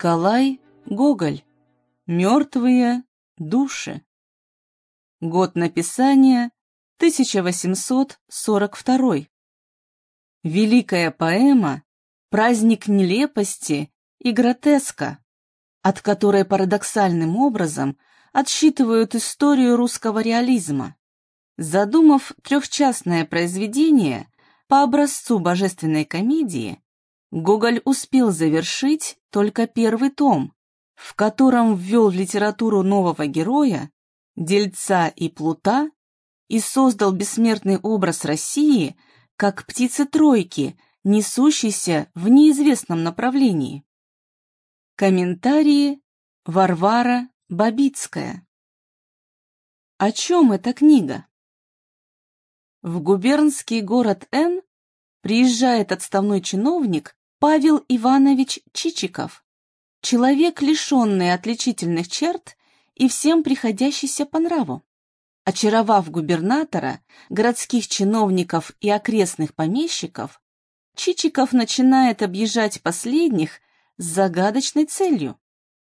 Николай Гоголь. Мертвые души. Год написания 1842. Великая поэма «Праздник нелепости и гротеска», от которой парадоксальным образом отсчитывают историю русского реализма. Задумав трехчастное произведение по образцу божественной комедии, Гоголь успел завершить только первый том, в котором ввел в литературу нового героя, дельца и плута, и создал бессмертный образ России как птицы-тройки, несущейся в неизвестном направлении. Комментарии Варвара Бабицкая О чем эта книга? В губернский город Н приезжает отставной чиновник Павел Иванович Чичиков, человек, лишенный отличительных черт и всем приходящийся по нраву. Очаровав губернатора, городских чиновников и окрестных помещиков, Чичиков начинает объезжать последних с загадочной целью.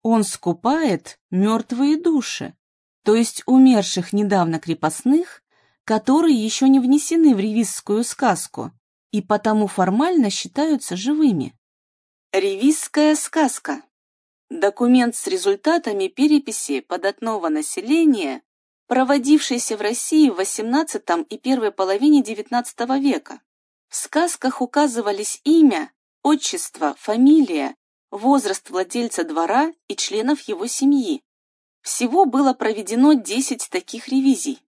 Он скупает мертвые души, то есть умерших недавно крепостных, которые еще не внесены в ревизскую сказку, и потому формально считаются живыми. Ревизская сказка. Документ с результатами переписи податного населения, проводившийся в России в XVIII и первой половине XIX века. В сказках указывались имя, отчество, фамилия, возраст владельца двора и членов его семьи. Всего было проведено 10 таких ревизий.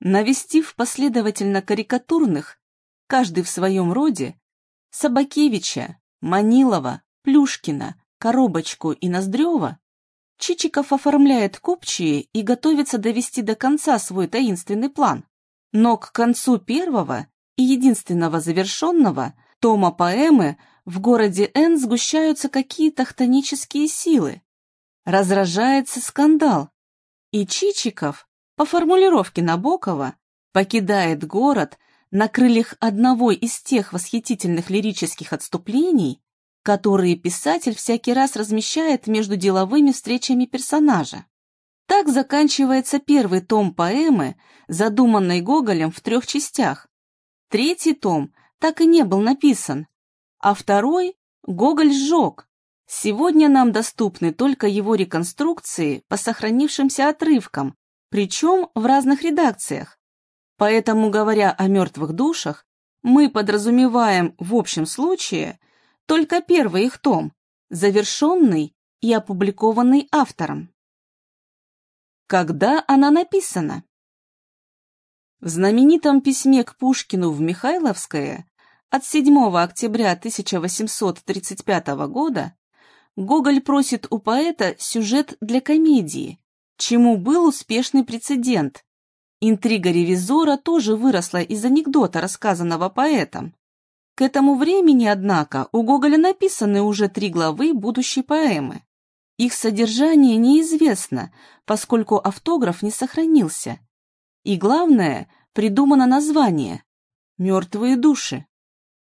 Навестив последовательно карикатурных каждый в своем роде, Собакевича, Манилова, Плюшкина, Коробочку и Ноздрева, Чичиков оформляет купчие и готовится довести до конца свой таинственный план. Но к концу первого и единственного завершенного тома поэмы в городе Н сгущаются какие-то хтонические силы. Разражается скандал, и Чичиков, по формулировке Набокова, покидает город на крыльях одного из тех восхитительных лирических отступлений, которые писатель всякий раз размещает между деловыми встречами персонажа. Так заканчивается первый том поэмы, задуманной Гоголем в трех частях. Третий том так и не был написан, а второй Гоголь сжег. Сегодня нам доступны только его реконструкции по сохранившимся отрывкам, причем в разных редакциях. Поэтому, говоря о мертвых душах, мы подразумеваем в общем случае только первый их том, завершенный и опубликованный автором. Когда она написана? В знаменитом письме к Пушкину в Михайловское от 7 октября 1835 года Гоголь просит у поэта сюжет для комедии, чему был успешный прецедент, Интрига ревизора тоже выросла из анекдота, рассказанного поэтом. К этому времени, однако, у Гоголя написаны уже три главы будущей поэмы. Их содержание неизвестно, поскольку автограф не сохранился. И главное, придумано название «Мертвые души».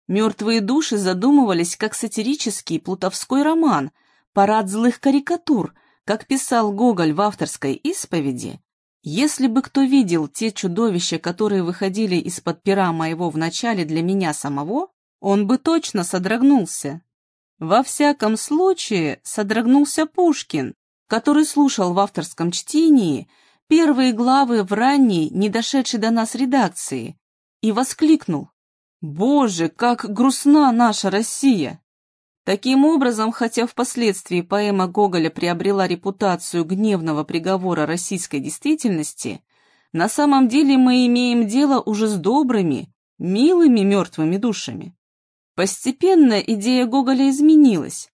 «Мертвые души» задумывались как сатирический плутовской роман, парад злых карикатур, как писал Гоголь в авторской исповеди, если бы кто видел те чудовища, которые выходили из-под пера моего в начале для меня самого, он бы точно содрогнулся. Во всяком случае, содрогнулся Пушкин, который слушал в авторском чтении первые главы в ранней, не дошедшей до нас редакции, и воскликнул «Боже, как грустна наша Россия!» Таким образом, хотя впоследствии поэма Гоголя приобрела репутацию гневного приговора российской действительности, на самом деле мы имеем дело уже с добрыми, милыми мертвыми душами. Постепенно идея Гоголя изменилась.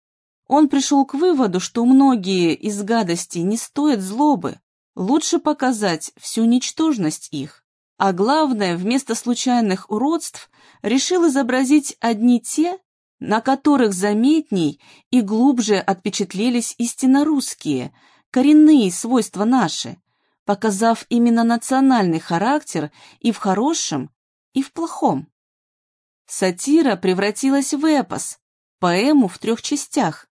Он пришел к выводу, что многие из гадостей не стоят злобы, лучше показать всю ничтожность их. А главное, вместо случайных уродств решил изобразить одни те, на которых заметней и глубже отпечатлелись истинно русские, коренные свойства наши, показав именно национальный характер и в хорошем, и в плохом. Сатира превратилась в эпос, поэму в трех частях.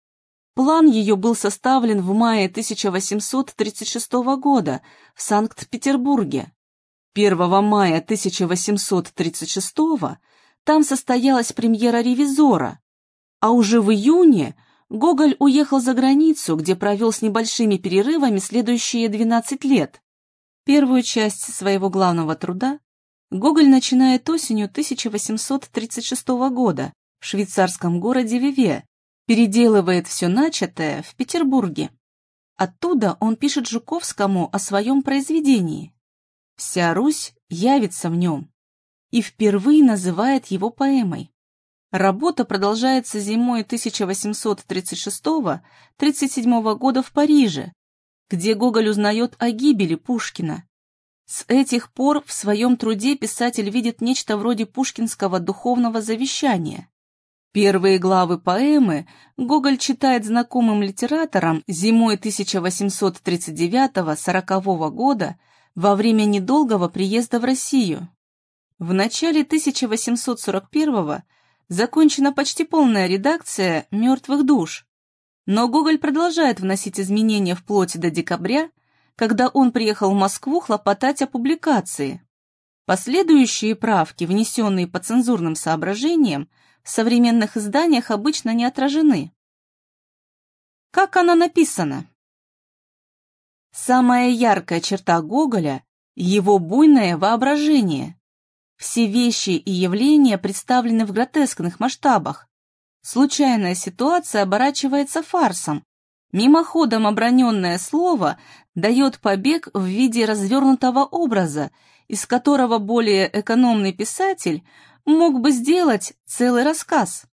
План ее был составлен в мае 1836 года в Санкт-Петербурге. 1 мая 1836 там состоялась премьера «Ревизора», а уже в июне Гоголь уехал за границу, где провел с небольшими перерывами следующие 12 лет. Первую часть своего главного труда Гоголь начинает осенью 1836 года в швейцарском городе Виве, переделывает все начатое в Петербурге. Оттуда он пишет Жуковскому о своем произведении. Вся Русь явится в нем и впервые называет его поэмой. Работа продолжается зимой 1836-37 года в Париже, где Гоголь узнает о гибели Пушкина. С этих пор в своем труде писатель видит нечто вроде пушкинского духовного завещания. Первые главы поэмы Гоголь читает знакомым литераторам зимой 1839-40 года во время недолгого приезда в Россию. В начале 1841 закончена почти полная редакция «Мертвых душ», но Гоголь продолжает вносить изменения вплоть до декабря, когда он приехал в Москву хлопотать о публикации. Последующие правки, внесенные по цензурным соображениям, в современных изданиях обычно не отражены. Как она написана? Самая яркая черта Гоголя – его буйное воображение. Все вещи и явления представлены в гротескных масштабах. Случайная ситуация оборачивается фарсом. Мимоходом оброненное слово дает побег в виде развернутого образа, из которого более экономный писатель мог бы сделать целый рассказ.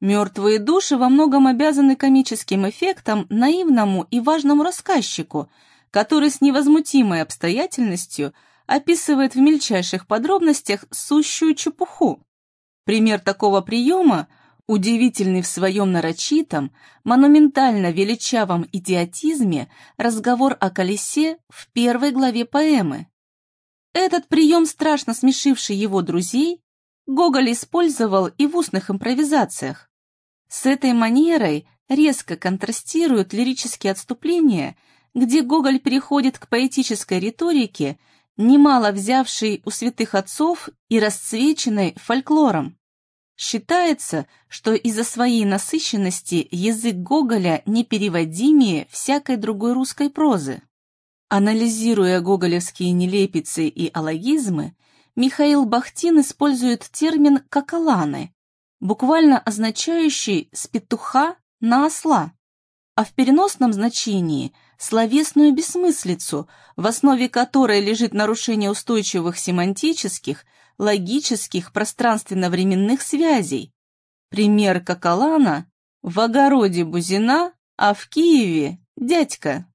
Мертвые души во многом обязаны комическим эффектом наивному и важному рассказчику, который с невозмутимой обстоятельностью описывает в мельчайших подробностях сущую чепуху. Пример такого приема – удивительный в своем нарочитом, монументально величавом идиотизме разговор о колесе в первой главе поэмы. Этот прием, страшно смешивший его друзей, Гоголь использовал и в устных импровизациях. С этой манерой резко контрастируют лирические отступления, где Гоголь переходит к поэтической риторике, немало взявшей у святых отцов и расцвеченной фольклором. Считается, что из-за своей насыщенности язык Гоголя непереводимее всякой другой русской прозы. Анализируя гоголевские нелепицы и алогизмы, Михаил Бахтин использует термин «какаланы», буквально означающий «с петуха на осла», а в переносном значении – словесную бессмыслицу, в основе которой лежит нарушение устойчивых семантических, логических, пространственно-временных связей. Пример какалана – в огороде Бузина, а в Киеве – дядька.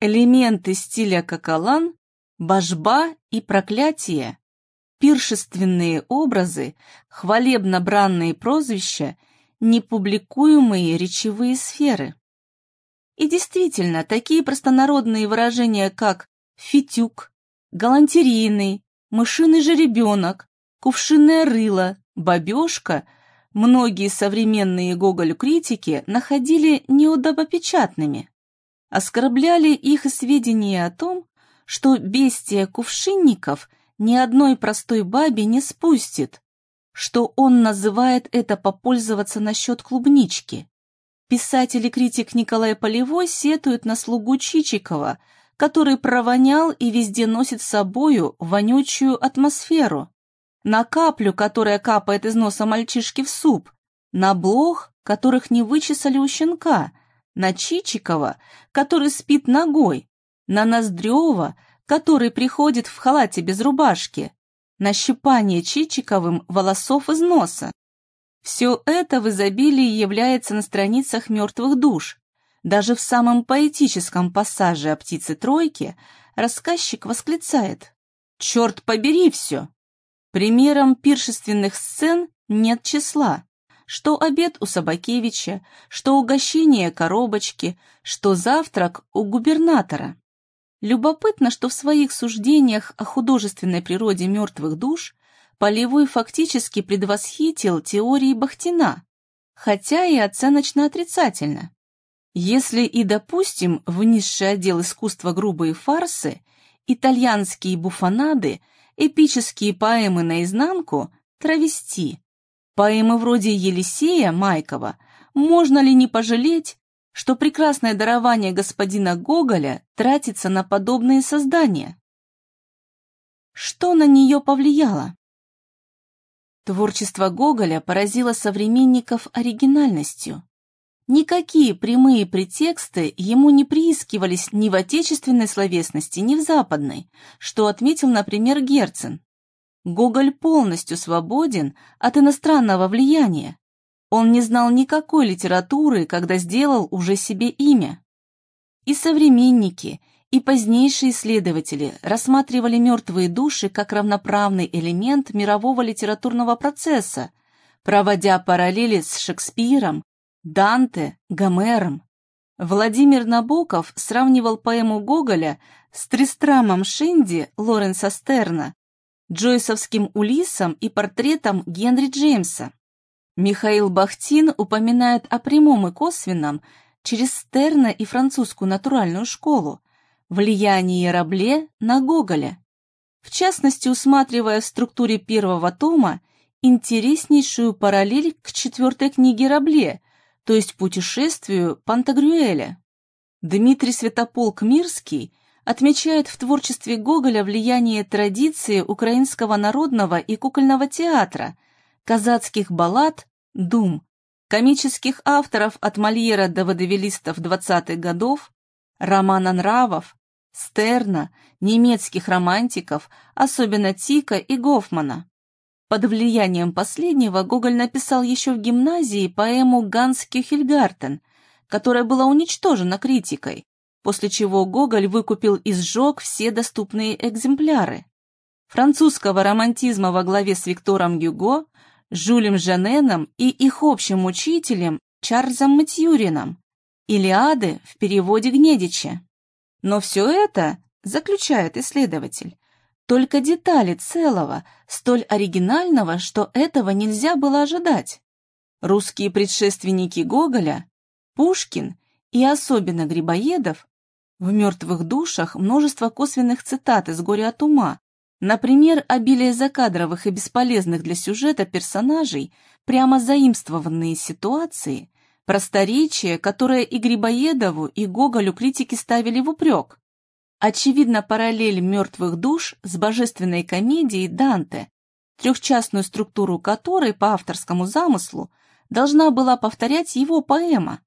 Элементы стиля какалан – божба и проклятие пиршественные образы, хвалебно-бранные прозвища, непубликуемые речевые сферы. И действительно, такие простонародные выражения, как «фитюк», «галантерийный», «мышиный жеребенок», «кувшинное рыло», «бабешка» многие современные Гоголь-критики находили неудобопечатными. Оскорбляли их сведения о том, что бестия кувшинников ни одной простой бабе не спустит, что он называет это попользоваться насчет клубнички. Писатель и критик Николай Полевой сетует на слугу Чичикова, который провонял и везде носит с собою вонючую атмосферу, на каплю, которая капает из носа мальчишки в суп, на блох, которых не вычесали у щенка, на Чичикова, который спит ногой, на Ноздрева, который приходит в халате без рубашки, на щипание Чичиковым волосов из носа. Все это в изобилии является на страницах «Мертвых душ». Даже в самом поэтическом пассаже о птице Тройке рассказчик восклицает «Черт побери все!» Примером пиршественных сцен нет числа. Что обед у Собакевича, что угощение коробочки, что завтрак у губернатора. Любопытно, что в своих суждениях о художественной природе мертвых душ Полевой фактически предвосхитил теории Бахтина, хотя и оценочно отрицательно. Если и допустим в низший отдел искусства грубые фарсы, итальянские буфонады, эпические поэмы наизнанку, травести, поэмы вроде Елисея Майкова, можно ли не пожалеть, что прекрасное дарование господина Гоголя тратится на подобные создания? Что на нее повлияло? Творчество Гоголя поразило современников оригинальностью. Никакие прямые претексты ему не приискивались ни в отечественной словесности, ни в западной, что отметил, например, Герцен. Гоголь полностью свободен от иностранного влияния. Он не знал никакой литературы, когда сделал уже себе имя. И современники, и позднейшие исследователи рассматривали мертвые души как равноправный элемент мирового литературного процесса, проводя параллели с Шекспиром, Данте, Гомером. Владимир Набоков сравнивал поэму Гоголя с Тристрамом Шинди Лоренса Стерна, Джойсовским Улисом и портретом Генри Джеймса. Михаил Бахтин упоминает о прямом и косвенном через Стерна и французскую натуральную школу, влияние Рабле на Гоголя, в частности усматривая в структуре первого тома интереснейшую параллель к четвертой книге Рабле, то есть путешествию Пантагрюэля. Дмитрий Святополк-Мирский отмечает в творчестве Гоголя влияние традиции украинского народного и кукольного театра, казацких баллад, дум, комических авторов от Мольера до водевилистов 20-х годов, романа нравов, Стерна, немецких романтиков, особенно Тика и Гофмана. Под влиянием последнего Гоголь написал еще в гимназии поэму «Ганс Кюхельгартен», которая была уничтожена критикой, после чего Гоголь выкупил и сжег все доступные экземпляры. Французского романтизма во главе с Виктором Гюго, Жюлем Жаненом и их общим учителем Чарльзом Матьюрином, Илиады в переводе Гнедича. Но все это, заключает исследователь, только детали целого, столь оригинального, что этого нельзя было ожидать. Русские предшественники Гоголя, Пушкин и особенно Грибоедов в «Мертвых душах» множество косвенных цитат из «Горя от ума», например, обилие закадровых и бесполезных для сюжета персонажей, прямо заимствованные ситуации, Просторечие, которое и Грибоедову, и Гоголю критики ставили в упрек. Очевидно, параллель мертвых душ с божественной комедией Данте, трехчастную структуру которой по авторскому замыслу должна была повторять его поэма.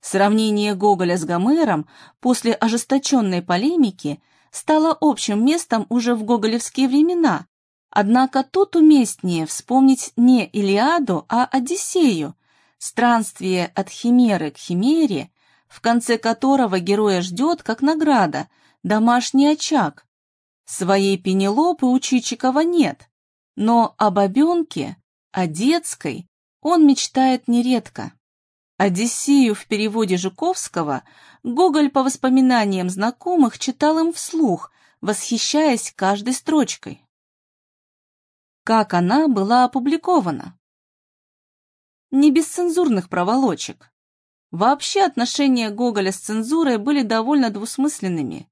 Сравнение Гоголя с Гомером после ожесточенной полемики стало общим местом уже в гоголевские времена, однако тут уместнее вспомнить не Илиаду, а Одиссею, странствие от химеры к химере, в конце которого героя ждет, как награда, домашний очаг. Своей Пенелопы у Чичикова нет, но об обенке, о детской он мечтает нередко. Одиссею в переводе Жуковского Гоголь по воспоминаниям знакомых читал им вслух, восхищаясь каждой строчкой. Как она была опубликована? Не без цензурных проволочек. Вообще отношения Гоголя с цензурой были довольно двусмысленными.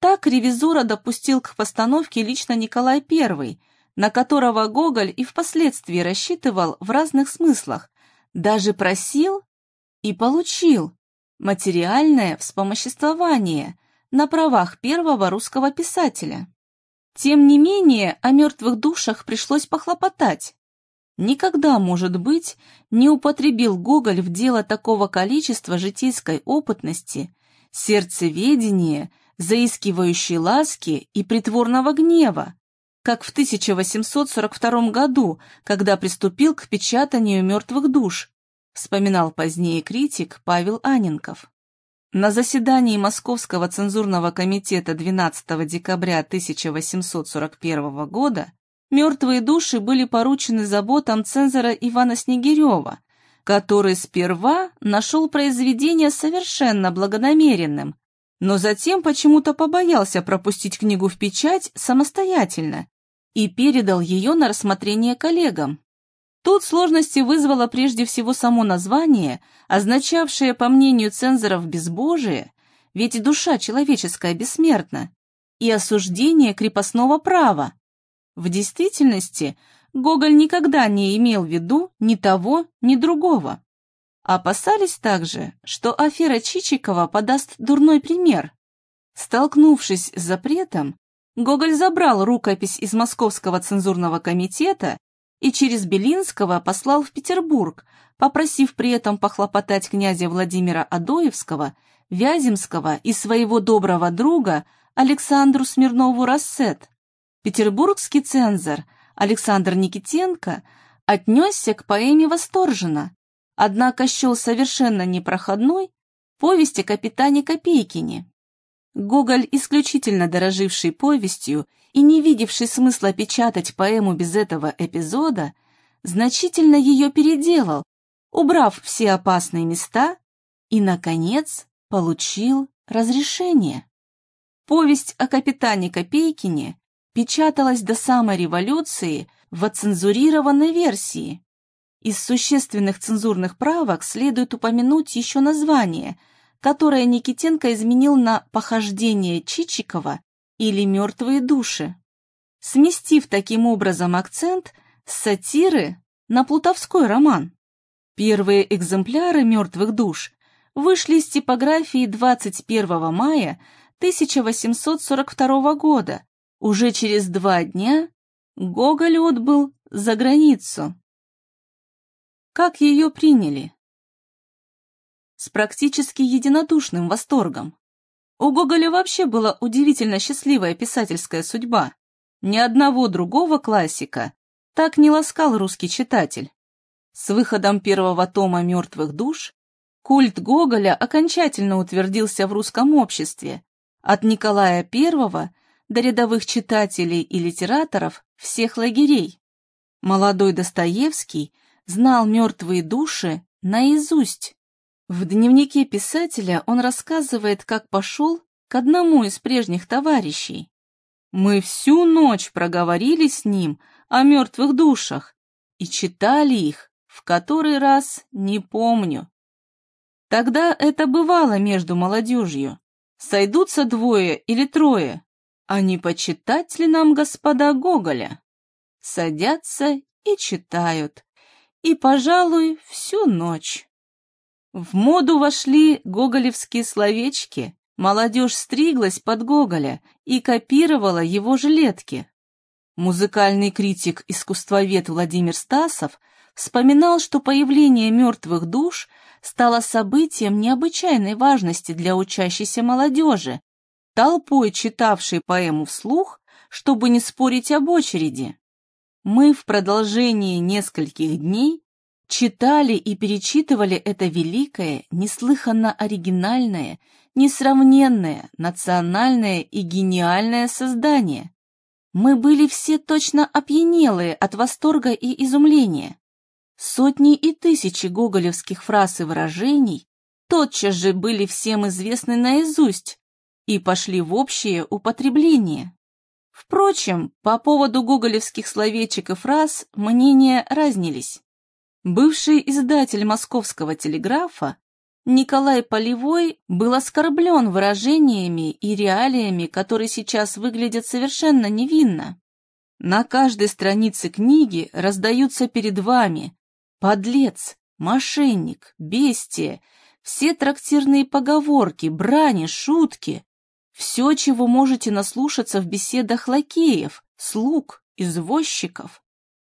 Так ревизора допустил к постановке лично Николай I, на которого Гоголь и впоследствии рассчитывал в разных смыслах, даже просил и получил материальное вспомоществование на правах первого русского писателя. Тем не менее, о мертвых душах пришлось похлопотать. Никогда, может быть, не употребил Гоголь в дело такого количества житейской опытности, сердцеведения, заискивающей ласки и притворного гнева, как в 1842 году, когда приступил к печатанию «Мертвых душ», вспоминал позднее критик Павел Аненков. На заседании Московского цензурного комитета 12 декабря 1841 года Мертвые души были поручены заботам цензора Ивана Снегирева, который сперва нашел произведение совершенно благонамеренным, но затем почему-то побоялся пропустить книгу в печать самостоятельно и передал ее на рассмотрение коллегам. Тут сложности вызвало прежде всего само название, означавшее, по мнению цензоров, безбожие, ведь душа человеческая бессмертна, и осуждение крепостного права. В действительности Гоголь никогда не имел в виду ни того, ни другого. Опасались также, что афера Чичикова подаст дурной пример. Столкнувшись с запретом, Гоголь забрал рукопись из Московского цензурного комитета и через Белинского послал в Петербург, попросив при этом похлопотать князя Владимира Адоевского, Вяземского и своего доброго друга Александру Смирнову Рассет. Петербургский цензор Александр Никитенко отнесся к поэме восторженно, однако счел совершенно непроходной повесть о капитане Копейкине. Гоголь, исключительно дороживший повестью и не видевший смысла печатать поэму без этого эпизода, значительно ее переделал, убрав все опасные места и, наконец, получил разрешение. Повесть о капитане Копейкине печаталась до самой революции в оцензурированной версии. Из существенных цензурных правок следует упомянуть еще название, которое Никитенко изменил на «Похождение Чичикова» или «Мертвые души», сместив таким образом акцент с сатиры на плутовской роман. Первые экземпляры «Мертвых душ» вышли из типографии 21 мая 1842 года. Уже через два дня Гоголь отбыл за границу. Как ее приняли? С практически единодушным восторгом. У Гоголя вообще была удивительно счастливая писательская судьба. Ни одного другого классика так не ласкал русский читатель. С выходом первого тома «Мертвых душ» культ Гоголя окончательно утвердился в русском обществе. От Николая I до рядовых читателей и литераторов всех лагерей. Молодой Достоевский знал «Мертвые души» наизусть. В дневнике писателя он рассказывает, как пошел к одному из прежних товарищей. Мы всю ночь проговорили с ним о мертвых душах и читали их в который раз не помню. Тогда это бывало между молодежью. Сойдутся двое или трое, а не почитать ли нам господа Гоголя? Садятся и читают, и, пожалуй, всю ночь. В моду вошли гоголевские словечки, молодежь стриглась под Гоголя и копировала его жилетки. Музыкальный критик-искусствовед Владимир Стасов вспоминал, что появление мертвых душ стало событием необычайной важности для учащейся молодежи, толпой читавшей поэму вслух, чтобы не спорить об очереди. Мы в продолжении нескольких дней читали и перечитывали это великое, неслыханно оригинальное, несравненное, национальное и гениальное создание. Мы были все точно опьянелые от восторга и изумления. Сотни и тысячи гоголевских фраз и выражений тотчас же были всем известны наизусть и пошли в общее употребление. Впрочем, по поводу гоголевских словечек и фраз мнения разнились. Бывший издатель московского телеграфа Николай Полевой был оскорблен выражениями и реалиями, которые сейчас выглядят совершенно невинно. На каждой странице книги раздаются перед вами «подлец», «мошенник», «бестие», все трактирные поговорки, брани, шутки, все, чего можете наслушаться в беседах лакеев, слуг, извозчиков.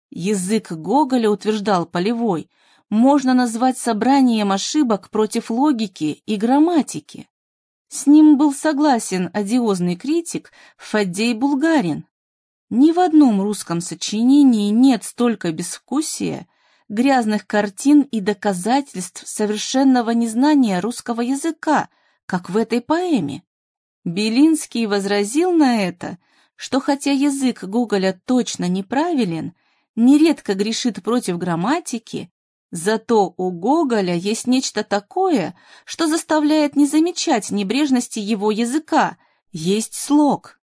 Язык Гоголя, утверждал Полевой, можно назвать собранием ошибок против логики и грамматики. С ним был согласен одиозный критик Фаддей Булгарин. Ни в одном русском сочинении нет столько безвкусия, грязных картин и доказательств совершенного незнания русского языка, как в этой поэме. Белинский возразил на это, что хотя язык Гоголя точно неправилен, нередко грешит против грамматики, зато у Гоголя есть нечто такое, что заставляет не замечать небрежности его языка, есть слог.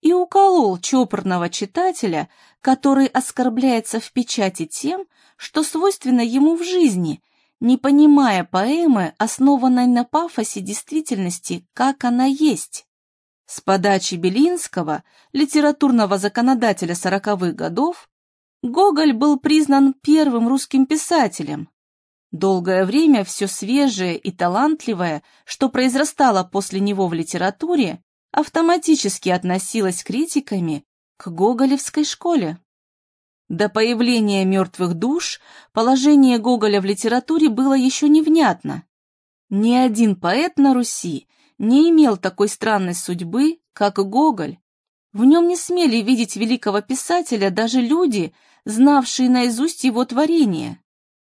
и уколол чопорного читателя, который оскорбляется в печати тем, что свойственно ему в жизни, не понимая поэмы, основанной на пафосе действительности, как она есть. С подачи Белинского, литературного законодателя сороковых годов, Гоголь был признан первым русским писателем. Долгое время все свежее и талантливое, что произрастало после него в литературе, автоматически относилось критиками к гоголевской школе. До появления «Мертвых душ» положение Гоголя в литературе было еще невнятно. Ни один поэт на Руси не имел такой странной судьбы, как Гоголь. В нем не смели видеть великого писателя даже люди, знавшие наизусть его творения.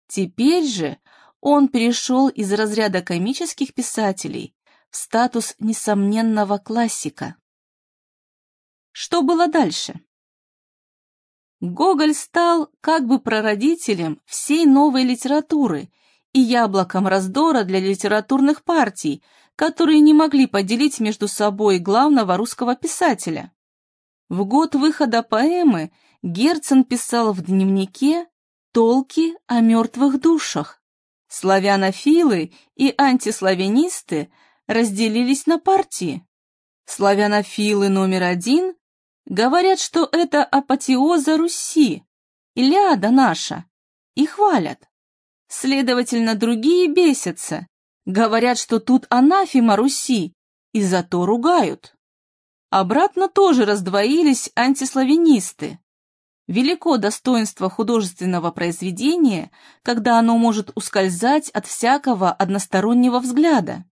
Теперь же он перешел из разряда комических писателей в статус несомненного классика. Что было дальше? Гоголь стал как бы прародителем всей новой литературы и яблоком раздора для литературных партий, которые не могли поделить между собой главного русского писателя. В год выхода поэмы Герцен писал в дневнике толки о мертвых душах. Славянофилы и антиславянисты разделились на партии. Славянофилы номер один Говорят, что это апотеоза Руси, Илиада наша, и хвалят. Следовательно, другие бесятся, говорят, что тут анафема Руси, и зато ругают. Обратно тоже раздвоились антиславянисты. Велико достоинство художественного произведения, когда оно может ускользать от всякого одностороннего взгляда.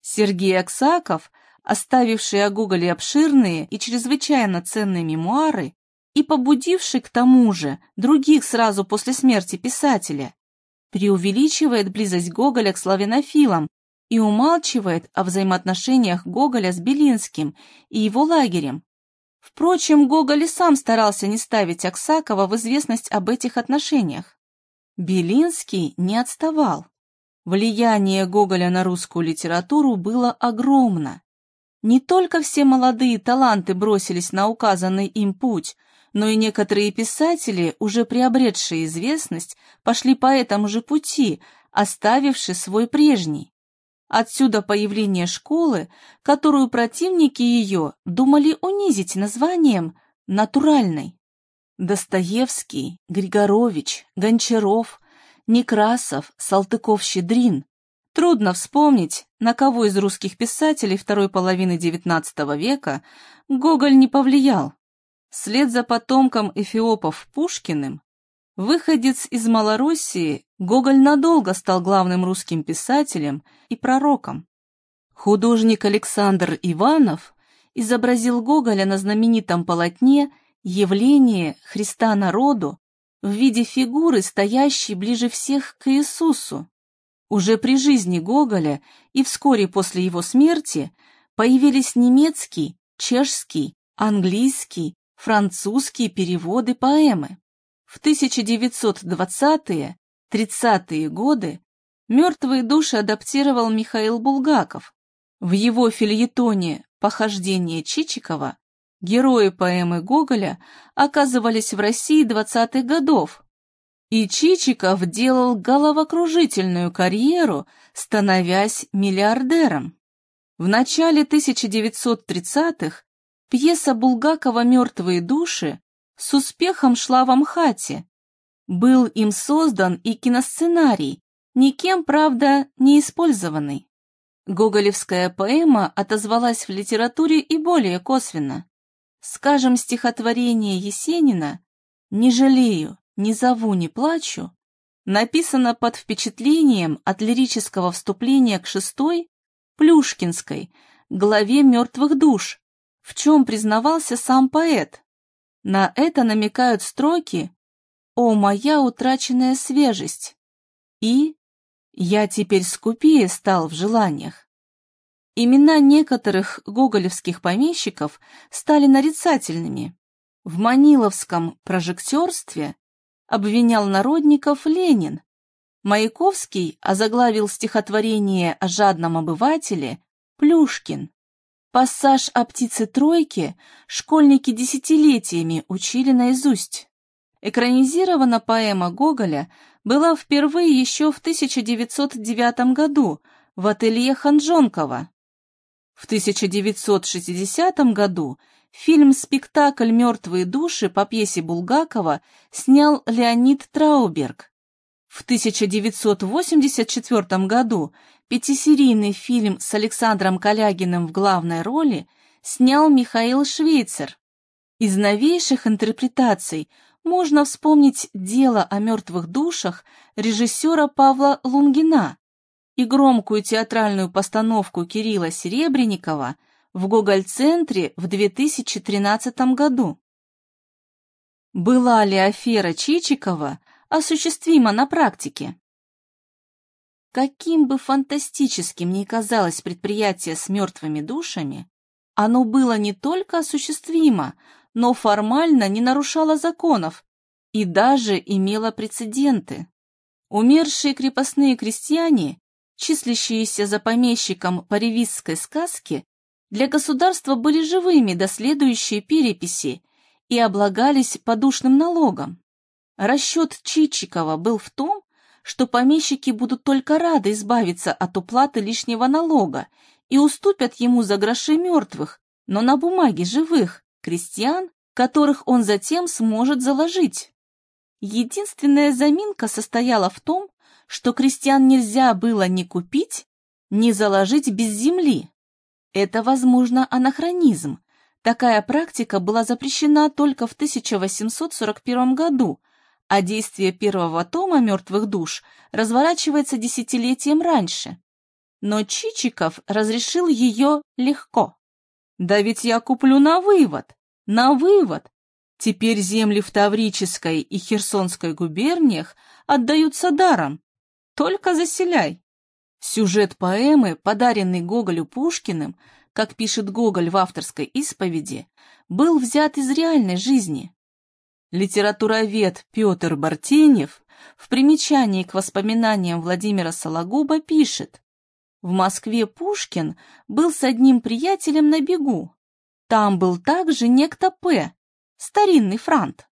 Сергей Аксаков оставивший о Гоголе обширные и чрезвычайно ценные мемуары и побудивший к тому же других сразу после смерти писателя, преувеличивает близость Гоголя к славянофилам и умалчивает о взаимоотношениях Гоголя с Белинским и его лагерем. Впрочем, Гоголь и сам старался не ставить Аксакова в известность об этих отношениях. Белинский не отставал. Влияние Гоголя на русскую литературу было огромно. Не только все молодые таланты бросились на указанный им путь, но и некоторые писатели, уже приобретшие известность, пошли по этому же пути, оставивши свой прежний. Отсюда появление школы, которую противники ее думали унизить названием «натуральной». Достоевский, Григорович, Гончаров, Некрасов, Салтыков-Щедрин Трудно вспомнить, на кого из русских писателей второй половины XIX века Гоголь не повлиял. След за потомком эфиопов Пушкиным, выходец из Малороссии, Гоголь надолго стал главным русским писателем и пророком. Художник Александр Иванов изобразил Гоголя на знаменитом полотне «Явление Христа народу» в виде фигуры, стоящей ближе всех к Иисусу. Уже при жизни Гоголя и вскоре после его смерти появились немецкий, чешский, английский, французские переводы поэмы. В 1920-30-е годы «Мертвые души» адаптировал Михаил Булгаков. В его фильетоне «Похождение Чичикова» герои поэмы Гоголя оказывались в России 20-х годов, и Чичиков делал головокружительную карьеру, становясь миллиардером. В начале 1930-х пьеса Булгакова «Мертвые души» с успехом шла в Амхате. Был им создан и киносценарий, никем, правда, не использованный. Гоголевская поэма отозвалась в литературе и более косвенно. Скажем, стихотворение Есенина «Не жалею, «Не зову, не плачу» написано под впечатлением от лирического вступления к шестой, Плюшкинской, главе «Мертвых душ», в чем признавался сам поэт. На это намекают строки «О, моя утраченная свежесть» и «Я теперь скупее стал в желаниях». Имена некоторых гоголевских помещиков стали нарицательными. В маниловском прожектерстве обвинял народников Ленин. Маяковский озаглавил стихотворение о жадном обывателе Плюшкин. Пассаж о птице-тройке школьники десятилетиями учили наизусть. Экранизирована поэма Гоголя была впервые еще в 1909 году в ателье Ханжонкова. В 1960 году фильм-спектакль «Мертвые души» по пьесе Булгакова снял Леонид Трауберг. В 1984 году пятисерийный фильм с Александром Калягиным в главной роли снял Михаил Швейцер. Из новейших интерпретаций можно вспомнить «Дело о мертвых душах» режиссера Павла Лунгина и громкую театральную постановку Кирилла Серебренникова в Гоголь-центре в 2013 году. Была ли афера Чичикова осуществима на практике? Каким бы фантастическим ни казалось предприятие с мертвыми душами, оно было не только осуществимо, но формально не нарушало законов и даже имело прецеденты. Умершие крепостные крестьяне, числящиеся за помещиком по ревизской сказке, для государства были живыми до следующей переписи и облагались подушным налогом. Расчет Чичикова был в том, что помещики будут только рады избавиться от уплаты лишнего налога и уступят ему за гроши мертвых, но на бумаге живых, крестьян, которых он затем сможет заложить. Единственная заминка состояла в том, что крестьян нельзя было ни купить, ни заложить без земли. Это, возможно, анахронизм. Такая практика была запрещена только в 1841 году, а действие первого тома «Мертвых душ» разворачивается десятилетием раньше. Но Чичиков разрешил ее легко. «Да ведь я куплю на вывод, на вывод. Теперь земли в Таврической и Херсонской губерниях отдаются даром. Только заселяй. Сюжет поэмы, подаренный Гоголю Пушкиным, как пишет Гоголь в авторской исповеди, был взят из реальной жизни. Литературовед Петр Бартенев в примечании к воспоминаниям Владимира Сологуба пишет, в Москве Пушкин был с одним приятелем на бегу. Там был также некто П, старинный франт.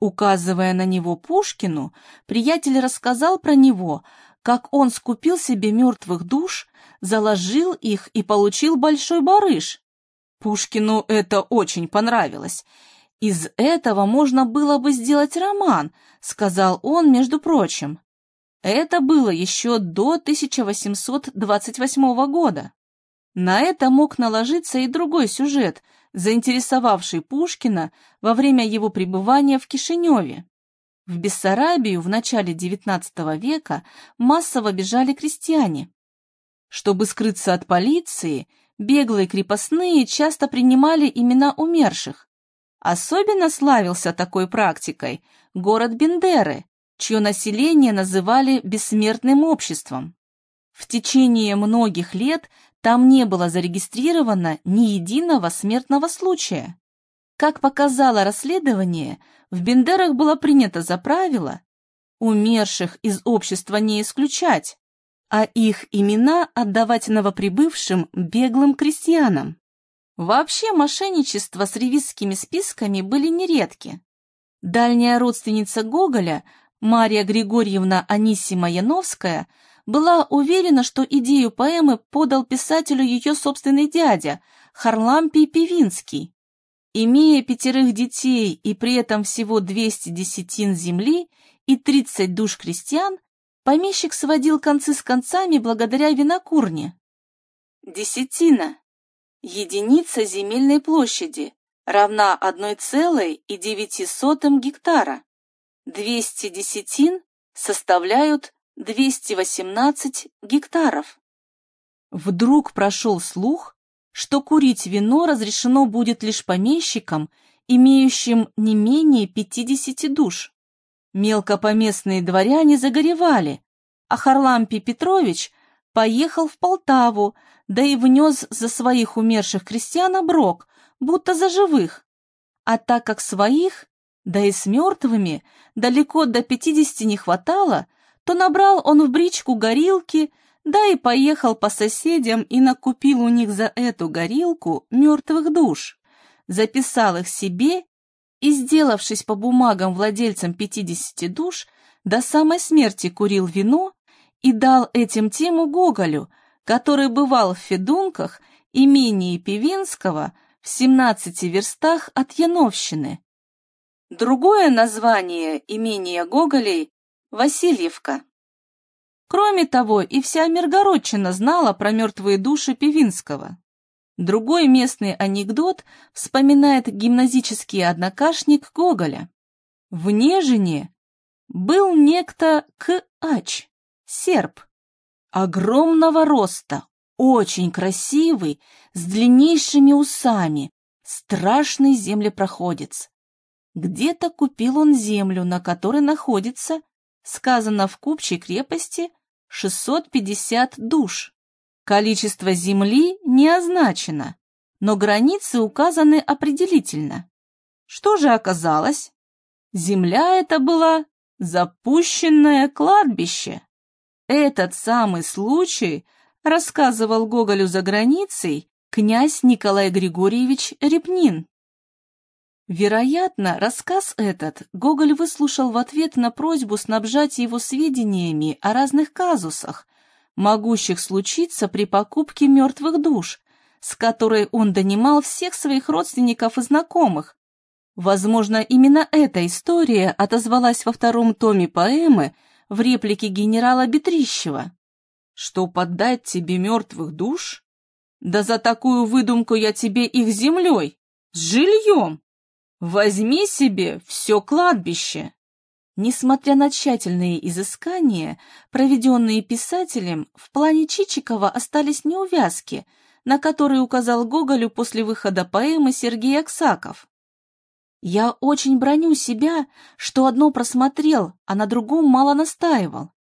Указывая на него Пушкину, приятель рассказал про него, как он скупил себе мертвых душ, заложил их и получил большой барыш. Пушкину это очень понравилось. Из этого можно было бы сделать роман, сказал он, между прочим. Это было еще до 1828 года. На это мог наложиться и другой сюжет, заинтересовавший Пушкина во время его пребывания в Кишиневе. В Бессарабию в начале XIX века массово бежали крестьяне. Чтобы скрыться от полиции, беглые крепостные часто принимали имена умерших. Особенно славился такой практикой город Бендеры, чье население называли бессмертным обществом. В течение многих лет там не было зарегистрировано ни единого смертного случая. Как показало расследование, в Бендерах было принято за правило умерших из общества не исключать, а их имена отдавать новоприбывшим беглым крестьянам. Вообще мошенничество с ревизскими списками были нередки. Дальняя родственница Гоголя, Мария Григорьевна Анисима Яновская, была уверена, что идею поэмы подал писателю ее собственный дядя, Харлампий Певинский. Имея пятерых детей и при этом всего 200 десятин земли и 30 душ крестьян, помещик сводил концы с концами благодаря винокурне. Десятина – единица земельной площади, равна 1,9 гектара. 200 десятин составляют 218 гектаров. Вдруг прошел слух, что курить вино разрешено будет лишь помещикам, имеющим не менее 50 душ. Мелкопоместные дворяне загоревали, а Харлампий Петрович поехал в Полтаву, да и внес за своих умерших крестьян оброк, будто за живых. А так как своих, да и с мертвыми, далеко до пятидесяти не хватало, то набрал он в бричку горилки, да и поехал по соседям и накупил у них за эту горилку мертвых душ, записал их себе и, сделавшись по бумагам владельцем 50 душ, до самой смерти курил вино и дал этим тему Гоголю, который бывал в Федунках, имении Певинского, в 17 верстах от Яновщины. Другое название имения Гоголей – Васильевка. Кроме того, и вся Миргородчина знала про мертвые души Певинского. Другой местный анекдот вспоминает гимназический однокашник Гоголя. В Нежине был некто К.Ач, серб, огромного роста, очень красивый, с длиннейшими усами, страшный землепроходец. Где-то купил он землю, на которой находится, сказано в купчей крепости, 650 душ. Количество земли не означено, но границы указаны определительно. Что же оказалось? Земля эта была запущенное кладбище. Этот самый случай рассказывал Гоголю за границей князь Николай Григорьевич Репнин. Вероятно, рассказ этот Гоголь выслушал в ответ на просьбу снабжать его сведениями о разных казусах, могущих случиться при покупке мертвых душ, с которой он донимал всех своих родственников и знакомых. Возможно, именно эта история отозвалась во втором томе поэмы в реплике генерала Бетрищева. «Что поддать тебе мертвых душ? Да за такую выдумку я тебе их землей, с жильем!» Возьми себе все кладбище. Несмотря на тщательные изыскания, проведенные писателем, в плане Чичикова остались неувязки, на которые указал Гоголю после выхода поэмы Сергей Аксаков. «Я очень броню себя, что одно просмотрел, а на другом мало настаивал.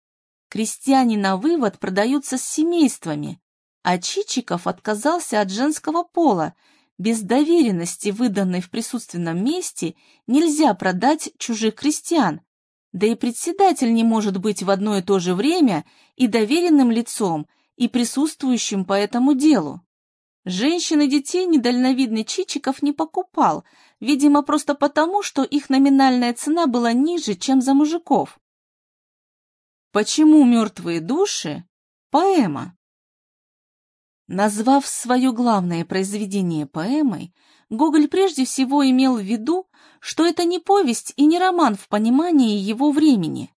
Крестьяне на вывод продаются с семействами, а Чичиков отказался от женского пола без доверенности, выданной в присутственном месте, нельзя продать чужих крестьян, да и председатель не может быть в одно и то же время и доверенным лицом, и присутствующим по этому делу. Женщин и детей недальновидный Чичиков не покупал, видимо, просто потому, что их номинальная цена была ниже, чем за мужиков. Почему мертвые души? Поэма. Назвав свое главное произведение поэмой, Гоголь прежде всего имел в виду, что это не повесть и не роман в понимании его времени.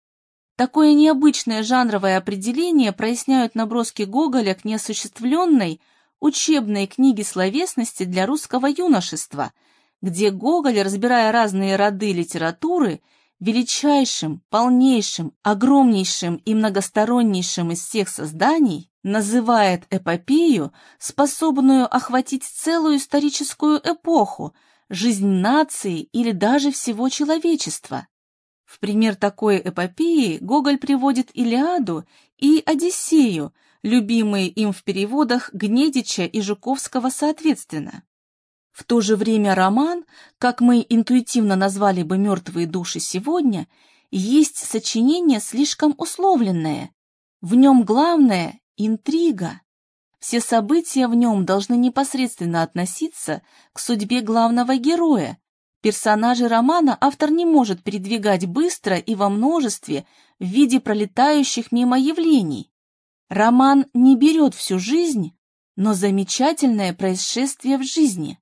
Такое необычное жанровое определение проясняют наброски Гоголя к неосуществленной учебной книге словесности для русского юношества, где Гоголь, разбирая разные роды литературы, величайшим, полнейшим, огромнейшим и многостороннейшим из всех созданий называет эпопею, способную охватить целую историческую эпоху, жизнь нации или даже всего человечества. В пример такой эпопеи Гоголь приводит Илиаду и Одиссею, любимые им в переводах Гнедича и Жуковского соответственно. В то же время роман, как мы интуитивно назвали бы «Мертвые души» сегодня, есть сочинение слишком условленное. В нем главное Интрига. Все события в нем должны непосредственно относиться к судьбе главного героя. Персонажи романа автор не может передвигать быстро и во множестве в виде пролетающих мимо явлений. Роман не берет всю жизнь, но замечательное происшествие в жизни.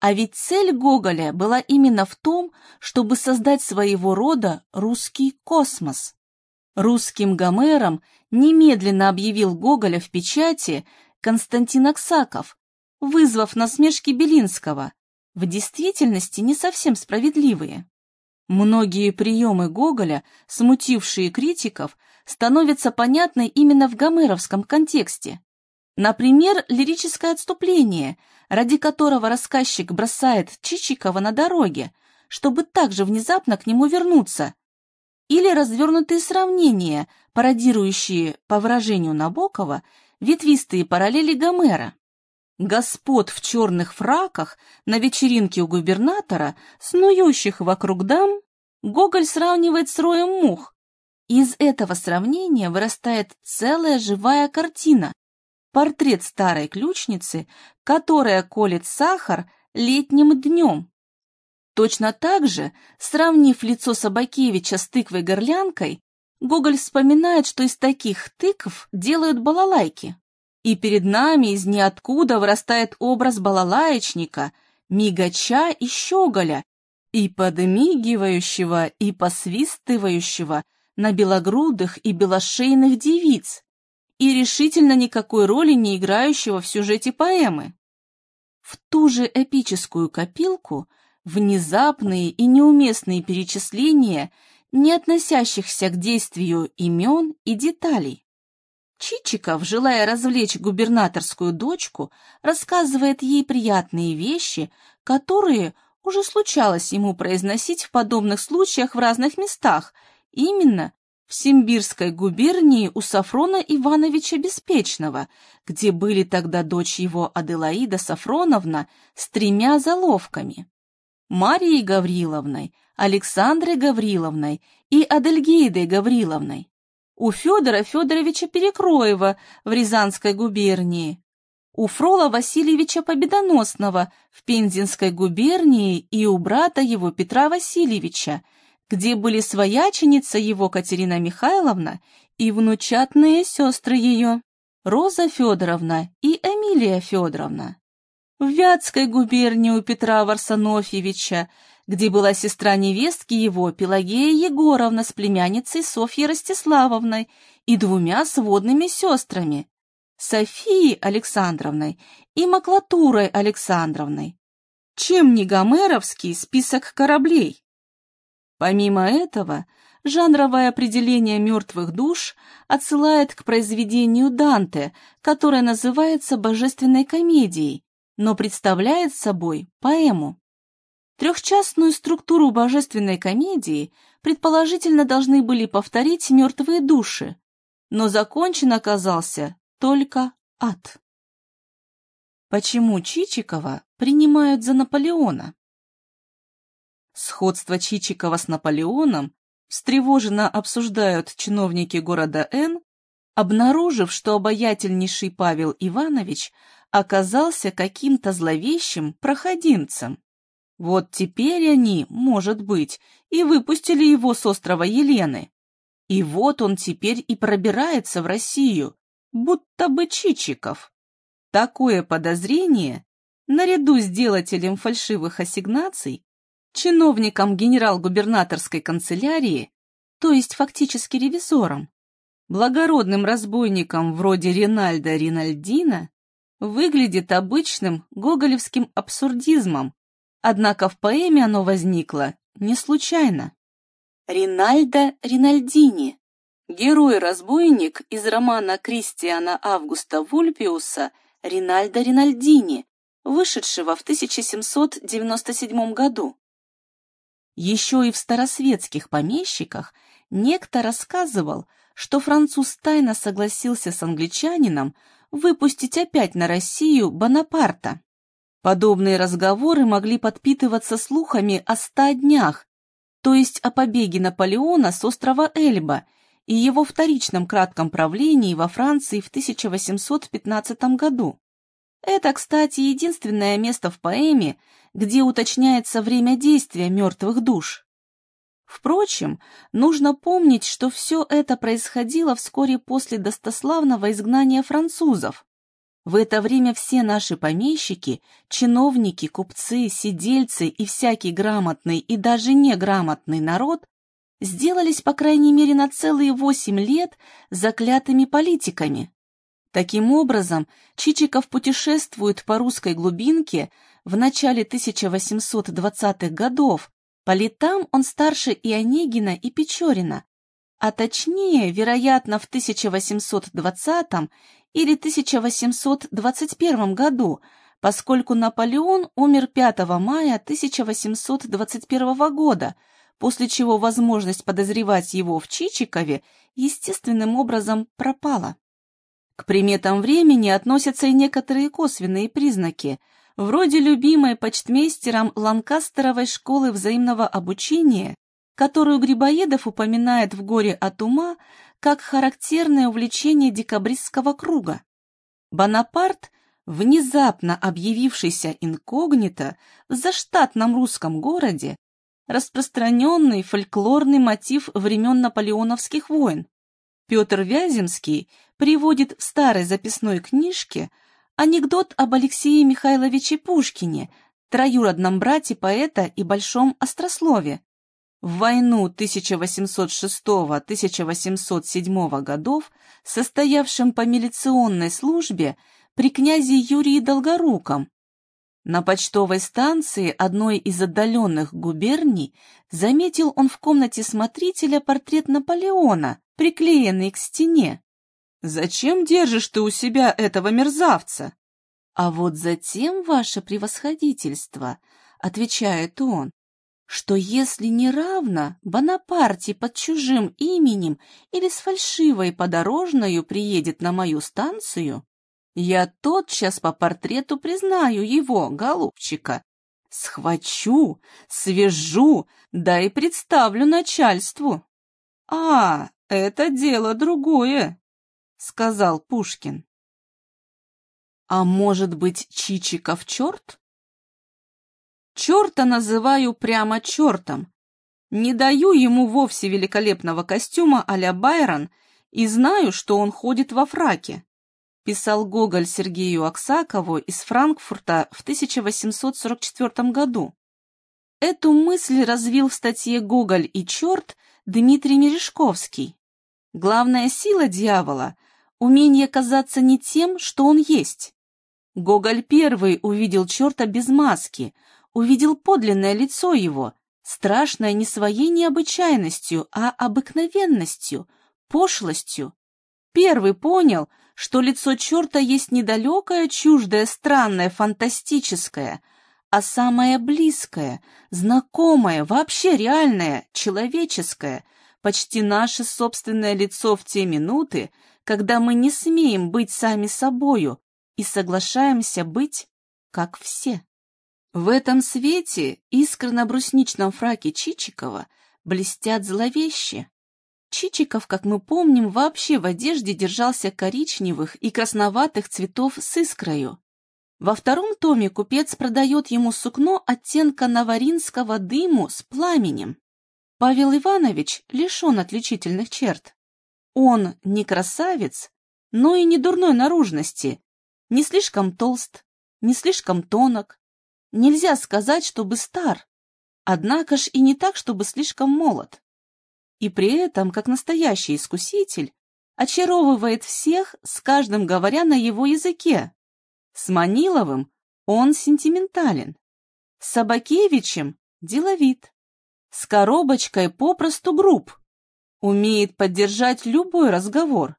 А ведь цель Гоголя была именно в том, чтобы создать своего рода русский космос. Русским Гомером немедленно объявил Гоголя в печати Константин Аксаков, вызвав насмешки Белинского, в действительности не совсем справедливые. Многие приемы Гоголя, смутившие критиков, становятся понятны именно в гомеровском контексте. Например, лирическое отступление, ради которого рассказчик бросает Чичикова на дороге, чтобы также внезапно к нему вернуться – или развернутые сравнения, пародирующие, по выражению Набокова, ветвистые параллели Гомера. Господ в черных фраках на вечеринке у губернатора, снующих вокруг дам, Гоголь сравнивает с роем мух. Из этого сравнения вырастает целая живая картина. Портрет старой ключницы, которая колет сахар летним днем. Точно так же, сравнив лицо Собакевича с тыквой-горлянкой, Гоголь вспоминает, что из таких тыкв делают балалайки. И перед нами из ниоткуда вырастает образ балалаечника, мигача и щеголя, и подмигивающего, и посвистывающего на белогрудых и белошейных девиц, и решительно никакой роли не играющего в сюжете поэмы. В ту же эпическую копилку внезапные и неуместные перечисления – не относящихся к действию имен и деталей. Чичиков, желая развлечь губернаторскую дочку, рассказывает ей приятные вещи, которые уже случалось ему произносить в подобных случаях в разных местах, именно в Симбирской губернии у Сафрона Ивановича Беспечного, где были тогда дочь его Аделаида Сафроновна с тремя заловками. Марией Гавриловной, Александрой Гавриловной и Адельгейдой Гавриловной, у Федора Федоровича Перекроева в Рязанской губернии, у Фрола Васильевича Победоносного в Пензенской губернии и у брата его Петра Васильевича, где были свояченица его Катерина Михайловна и внучатные сестры ее, Роза Федоровна и Эмилия Федоровна. В Вятской губернии у Петра Варсонофьевича где была сестра невестки его, Пелагея Егоровна с племянницей Софьей Ростиславовной и двумя сводными сестрами, Софией Александровной и Маклатурой Александровной. Чем не гомеровский список кораблей? Помимо этого, жанровое определение мертвых душ отсылает к произведению Данте, которое называется «Божественной комедией», но представляет собой поэму. Трехчастную структуру божественной комедии предположительно должны были повторить мертвые души, но закончен оказался только ад. Почему Чичикова принимают за Наполеона? Сходство Чичикова с Наполеоном встревоженно обсуждают чиновники города Н, обнаружив, что обаятельнейший Павел Иванович оказался каким-то зловещим проходимцем. Вот теперь они, может быть, и выпустили его с острова Елены. И вот он теперь и пробирается в Россию, будто бы Чичиков. Такое подозрение, наряду с делателем фальшивых ассигнаций, чиновником генерал-губернаторской канцелярии, то есть фактически ревизором, благородным разбойником вроде Ринальда Ринальдина, выглядит обычным гоголевским абсурдизмом, Однако в поэме оно возникло не случайно. Ринальдо Ринальдини, герой-разбойник из романа Кристиана Августа Вульпиуса Ринальдо Ринальдини, вышедшего в 1797 году. Еще и в старосветских помещиках некто рассказывал, что француз тайно согласился с англичанином выпустить опять на Россию Бонапарта. Подобные разговоры могли подпитываться слухами о ста днях, то есть о побеге Наполеона с острова Эльба и его вторичном кратком правлении во Франции в 1815 году. Это, кстати, единственное место в поэме, где уточняется время действия мертвых душ. Впрочем, нужно помнить, что все это происходило вскоре после достославного изгнания французов, в это время все наши помещики, чиновники, купцы, сидельцы и всякий грамотный и даже неграмотный народ сделались, по крайней мере, на целые восемь лет заклятыми политиками. Таким образом, Чичиков путешествует по русской глубинке в начале 1820-х годов. По летам он старше и Онегина, и Печорина, а точнее, вероятно, в 1820 или 1821 году, поскольку Наполеон умер 5 мая 1821 года, после чего возможность подозревать его в Чичикове естественным образом пропала. К приметам времени относятся и некоторые косвенные признаки, вроде любимой почтмейстером Ланкастеровой школы взаимного обучения которую Грибоедов упоминает в «Горе от ума» как характерное увлечение декабристского круга. Бонапарт, внезапно объявившийся инкогнито в заштатном русском городе, распространенный фольклорный мотив времен наполеоновских войн. Петр Вяземский приводит в старой записной книжке анекдот об Алексее Михайловиче Пушкине, троюродном брате поэта и большом острослове. В войну 1806-1807 годов, состоявшем по милиционной службе при князе Юрии Долгоруком, на почтовой станции одной из отдаленных губерний заметил он в комнате смотрителя портрет Наполеона, приклеенный к стене. «Зачем держишь ты у себя этого мерзавца?» «А вот затем, ваше превосходительство», — отвечает он, что если неравно Бонапарте под чужим именем или с фальшивой подорожною приедет на мою станцию, я тотчас по портрету признаю его, голубчика. Схвачу, свяжу, да и представлю начальству. — А, это дело другое, — сказал Пушкин. — А может быть, Чичиков черт? Черта называю прямо чертом. Не даю ему вовсе великолепного костюма а-ля Байрон и знаю, что он ходит во фраке писал Гоголь Сергею Аксакову из Франкфурта в 1844 году. Эту мысль развил в статье «Гоголь и черт» Дмитрий Мережковский. Главная сила дьявола — умение казаться не тем, что он есть. Гоголь первый увидел черта без маски, увидел подлинное лицо его, страшное не своей необычайностью, а обыкновенностью, пошлостью. Первый понял — что лицо черта есть недалекое, чуждое, странное, фантастическое, а самое близкое, знакомое, вообще реальное, человеческое, почти наше собственное лицо в те минуты, когда мы не смеем быть сами собою и соглашаемся быть как все. В этом свете искры на брусничном фраке Чичикова блестят зловеще. Чичиков, как мы помним, вообще в одежде держался коричневых и красноватых цветов с искрою. Во втором томе купец продает ему сукно оттенка наваринского дыму с пламенем. Павел Иванович лишен отличительных черт. Он не красавец, но и не дурной наружности, не слишком толст, не слишком тонок. Нельзя сказать, чтобы стар, однако ж и не так, чтобы слишком молод и при этом, как настоящий искуситель, очаровывает всех, с каждым говоря на его языке. С Маниловым он сентиментален, с Собакевичем деловит, с Коробочкой попросту груб, умеет поддержать любой разговор.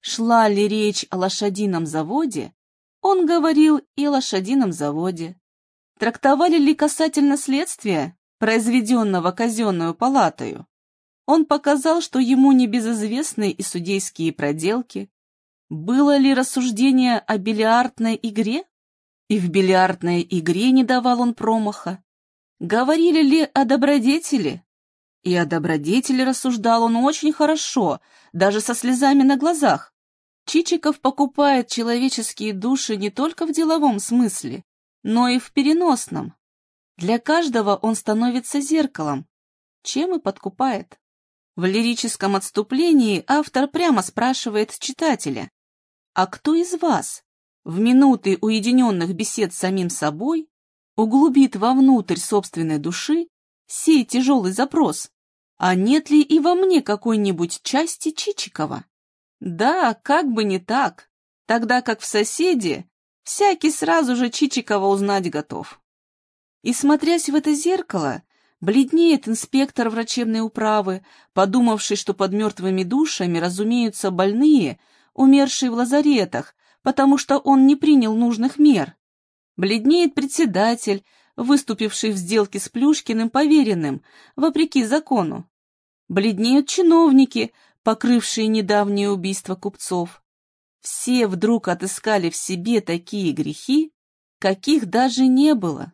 Шла ли речь о лошадином заводе, он говорил и о лошадином заводе. Трактовали ли касательно следствия, произведенного казенную палатою, он показал, что ему не безызвестны и судейские проделки. Было ли рассуждение о бильярдной игре? И в бильярдной игре не давал он промаха. Говорили ли о добродетели? И о добродетели рассуждал он очень хорошо, даже со слезами на глазах. Чичиков покупает человеческие души не только в деловом смысле, но и в переносном. Для каждого он становится зеркалом, чем и подкупает. В лирическом отступлении автор прямо спрашивает читателя, «А кто из вас в минуты уединенных бесед с самим собой углубит вовнутрь собственной души сей тяжелый запрос, а нет ли и во мне какой-нибудь части Чичикова?» Да, как бы не так, тогда как в соседе всякий сразу же Чичикова узнать готов. И смотрясь в это зеркало, Бледнеет инспектор врачебной управы, подумавший, что под мертвыми душами разумеются больные, умершие в лазаретах, потому что он не принял нужных мер. Бледнеет председатель, выступивший в сделке с Плюшкиным поверенным, вопреки закону. Бледнеют чиновники, покрывшие недавнее убийство купцов. Все вдруг отыскали в себе такие грехи, каких даже не было.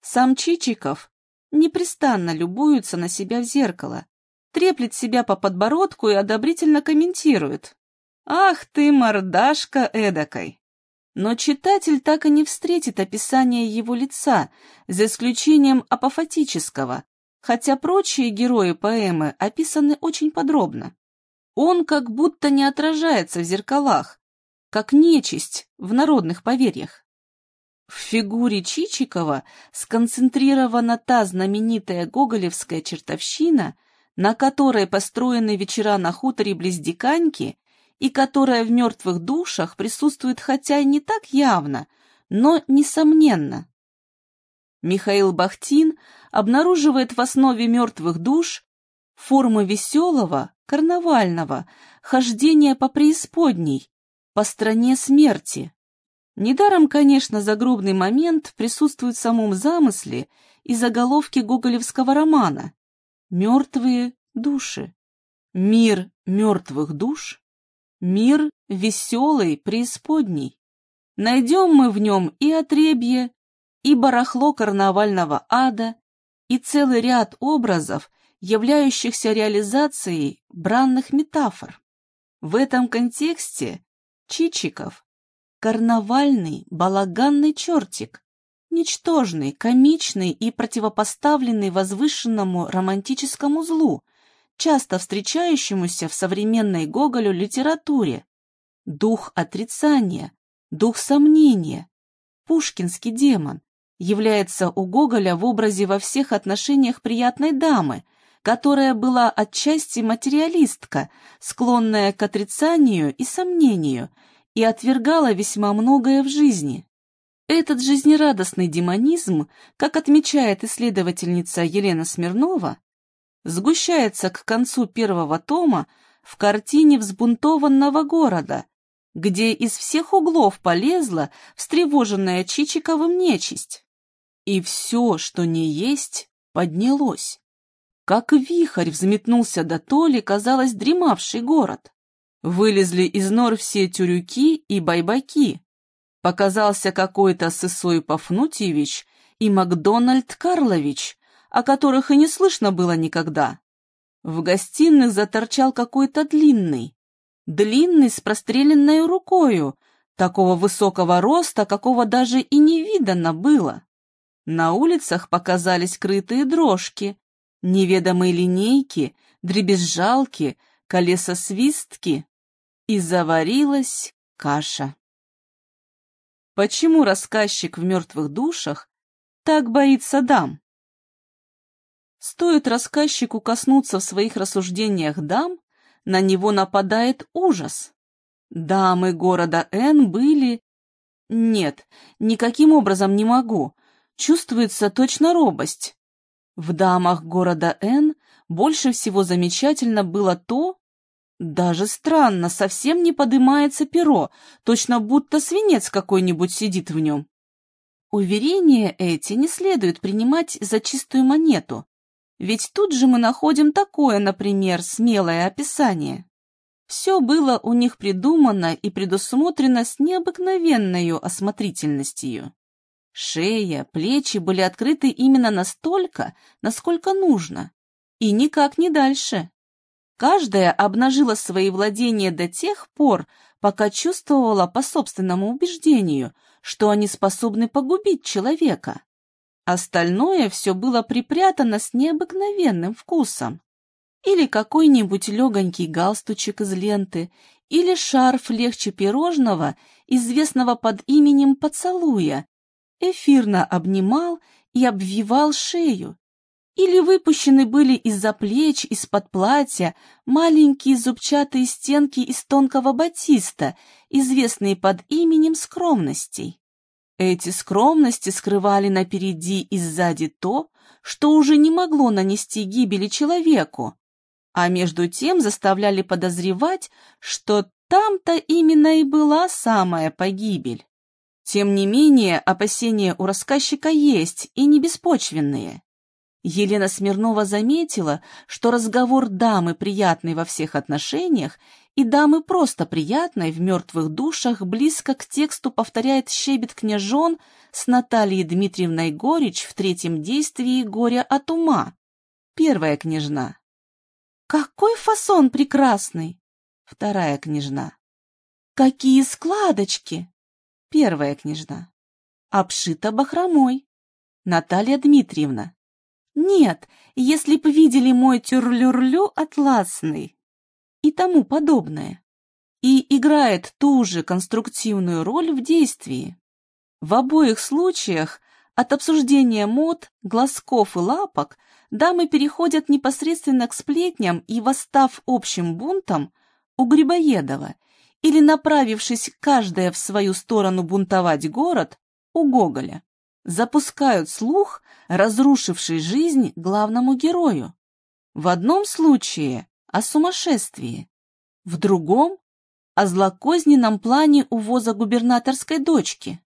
Сам Чичиков, непрестанно любуются на себя в зеркало, треплет себя по подбородку и одобрительно комментирует. «Ах ты, мордашка эдакой!» Но читатель так и не встретит описания его лица, за исключением апофатического, хотя прочие герои поэмы описаны очень подробно. Он как будто не отражается в зеркалах, как нечисть в народных поверьях. В фигуре Чичикова сконцентрирована та знаменитая гоголевская чертовщина, на которой построены вечера на хуторе близ Диканьки и которая в мертвых душах присутствует хотя и не так явно, но несомненно. Михаил Бахтин обнаруживает в основе мертвых душ формы веселого, карнавального, хождения по преисподней, по стране смерти. Недаром, конечно, загробный момент присутствует в самом замысле и заголовке гоголевского романа «Мертвые души». Мир мертвых душ, мир веселый, преисподней. Найдем мы в нем и отребье, и барахло карнавального ада, и целый ряд образов, являющихся реализацией бранных метафор. В этом контексте Чичиков – карнавальный балаганный чертик, ничтожный, комичный и противопоставленный возвышенному романтическому злу, часто встречающемуся в современной Гоголю литературе. Дух отрицания, дух сомнения, пушкинский демон, является у Гоголя в образе во всех отношениях приятной дамы, которая была отчасти материалистка, склонная к отрицанию и сомнению, и отвергала весьма многое в жизни. Этот жизнерадостный демонизм, как отмечает исследовательница Елена Смирнова, сгущается к концу первого тома в картине взбунтованного города, где из всех углов полезла встревоженная Чичиковым нечисть и все, что не есть, поднялось. Как вихрь взметнулся до толи, казалось, дремавший город. Вылезли из нор все тюрюки и байбаки. Показался какой-то Сысой Пафнутьевич и Макдональд Карлович, о которых и не слышно было никогда. В гостиных заторчал какой-то длинный, длинный с простреленной рукою, такого высокого роста, какого даже и не видано было. На улицах показались крытые дрожки, неведомые линейки, дребезжалки, колесосвистки, и заварилась каша. Почему рассказчик в «Мертвых душах» так боится дам? Стоит рассказчику коснуться в своих рассуждениях дам, на него нападает ужас. Дамы города Н были... Нет, никаким образом не могу чувствуется точно робость. В дамах города Н больше всего замечательно было то, даже странно, совсем не подымается перо, точно будто свинец какой-нибудь сидит в нем. Уверения эти не следует принимать за чистую монету, ведь тут же мы находим такое, например, смелое описание. Все было у них придумано и предусмотрено с необыкновенной осмотрительностью. Шея, плечи были открыты именно настолько, насколько нужно, и никак не дальше. Каждая обнажила свои владения до тех пор, пока чувствовала по собственному убеждению, что они способны погубить человека. Остальное все было припрятано с необыкновенным вкусом. Или какой-нибудь легонький галстучек из ленты, или шарф легче пирожного, известного под именем поцелуя, эфирно обнимал и обвивал шею. Или выпущены были из-за плеч, из-под платья, маленькие зубчатые стенки из тонкого батиста, известные под именем скромностей. Эти скромности скрывали напереди и сзади то, что уже не могло нанести гибели человеку, а между тем заставляли подозревать, что там-то именно и была самая погибель. Тем не менее, опасения у рассказчика есть, и не беспочвенные. Елена Смирнова заметила, что разговор дамы приятный во всех отношениях и дамы просто приятной в мертвых душах близко к тексту повторяет щебет княжон с Натальей Дмитриевной Горич в третьем действии «Горя от ума». Первая княжна. «Какой фасон прекрасный!» Вторая княжна. «Какие складочки!» Первая княжна. «Обшита бахромой». Наталья Дмитриевна. «Нет, если б видели мой тюрлюрлю атласный» и тому подобное. И играет ту же конструктивную роль в действии. В обоих случаях от обсуждения мод, глазков и лапок дамы переходят непосредственно к сплетням и, восстав общим бунтом, у Грибоедова, или направившись каждая в свою сторону бунтовать город, у Гоголя, запускают слух, разрушивший жизнь главному герою. В одном случае о сумасшествии, в другом — о злокозненном плане увоза губернаторской дочки.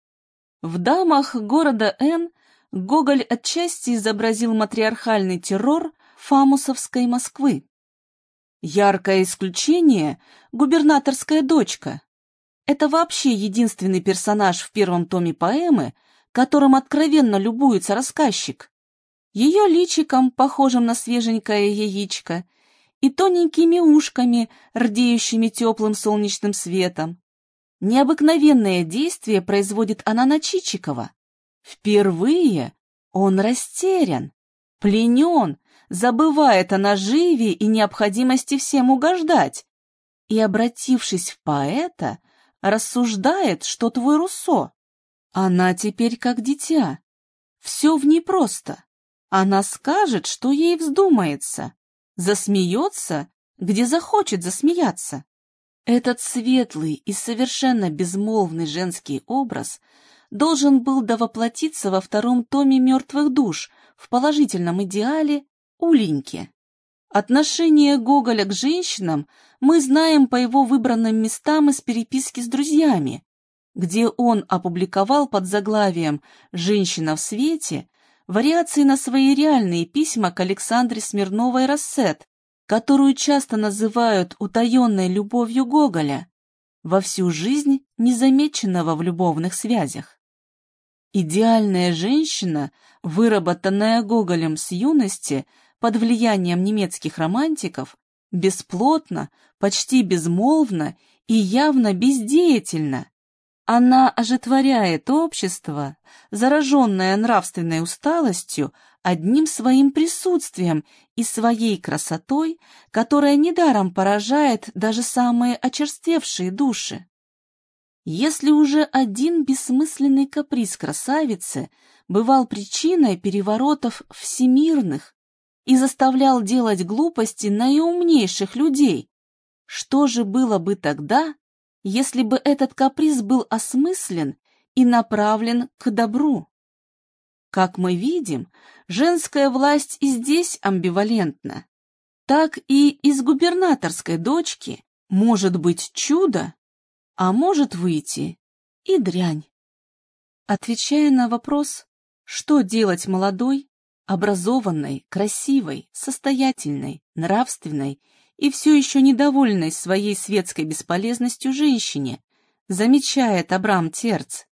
В «Дамах города Н» Гоголь отчасти изобразил матриархальный террор фамусовской Москвы. Яркое исключение — губернаторская дочка. Это вообще единственный персонаж в первом томе поэмы, которым откровенно любуется рассказчик. Ее личиком, похожим на свеженькое яичко, и тоненькими ушками, рдеющими теплым солнечным светом. Необыкновенное действие производит она на Чичикова. Впервые он растерян, пленен, забывает о наживе и необходимости всем угождать, и, обратившись в поэта, рассуждает, что твой Руссо. Она теперь как дитя. Все в ней просто. Она скажет, что ей вздумается засмеется, где захочет засмеяться. Этот светлый и совершенно безмолвный женский образ должен был довоплотиться во втором томе «Мертвых душ» в положительном идеале Уленьке. Отношение Гоголя к женщинам мы знаем по его выбранным местам из переписки с друзьями, где он опубликовал под заглавием «Женщина в свете» вариации на свои реальные письма к Александре Смирновой Рассет, которую часто называют утаенной любовью Гоголя, во всю жизнь незамеченного в любовных связях. Идеальная женщина, выработанная Гоголем с юности под влиянием немецких романтиков, бесплотно, почти безмолвно и явно бездеятельна, она ожитворяет общество, зараженное нравственной усталостью, одним своим присутствием и своей красотой, которая недаром поражает даже самые очерствевшие души. Если уже один бессмысленный каприз красавицы бывал причиной переворотов всемирных и заставлял делать глупости наиумнейших людей, что же было бы тогда, если бы этот каприз был осмыслен и направлен к добру. Как мы видим, женская власть и здесь амбивалентна. Так и из губернаторской дочки может быть чудо, а может выйти и дрянь. Отвечая на вопрос, что делать молодой, образованной, красивой, состоятельной, нравственной и все еще недовольной своей светской бесполезностью женщине, замечает Абрам Терц.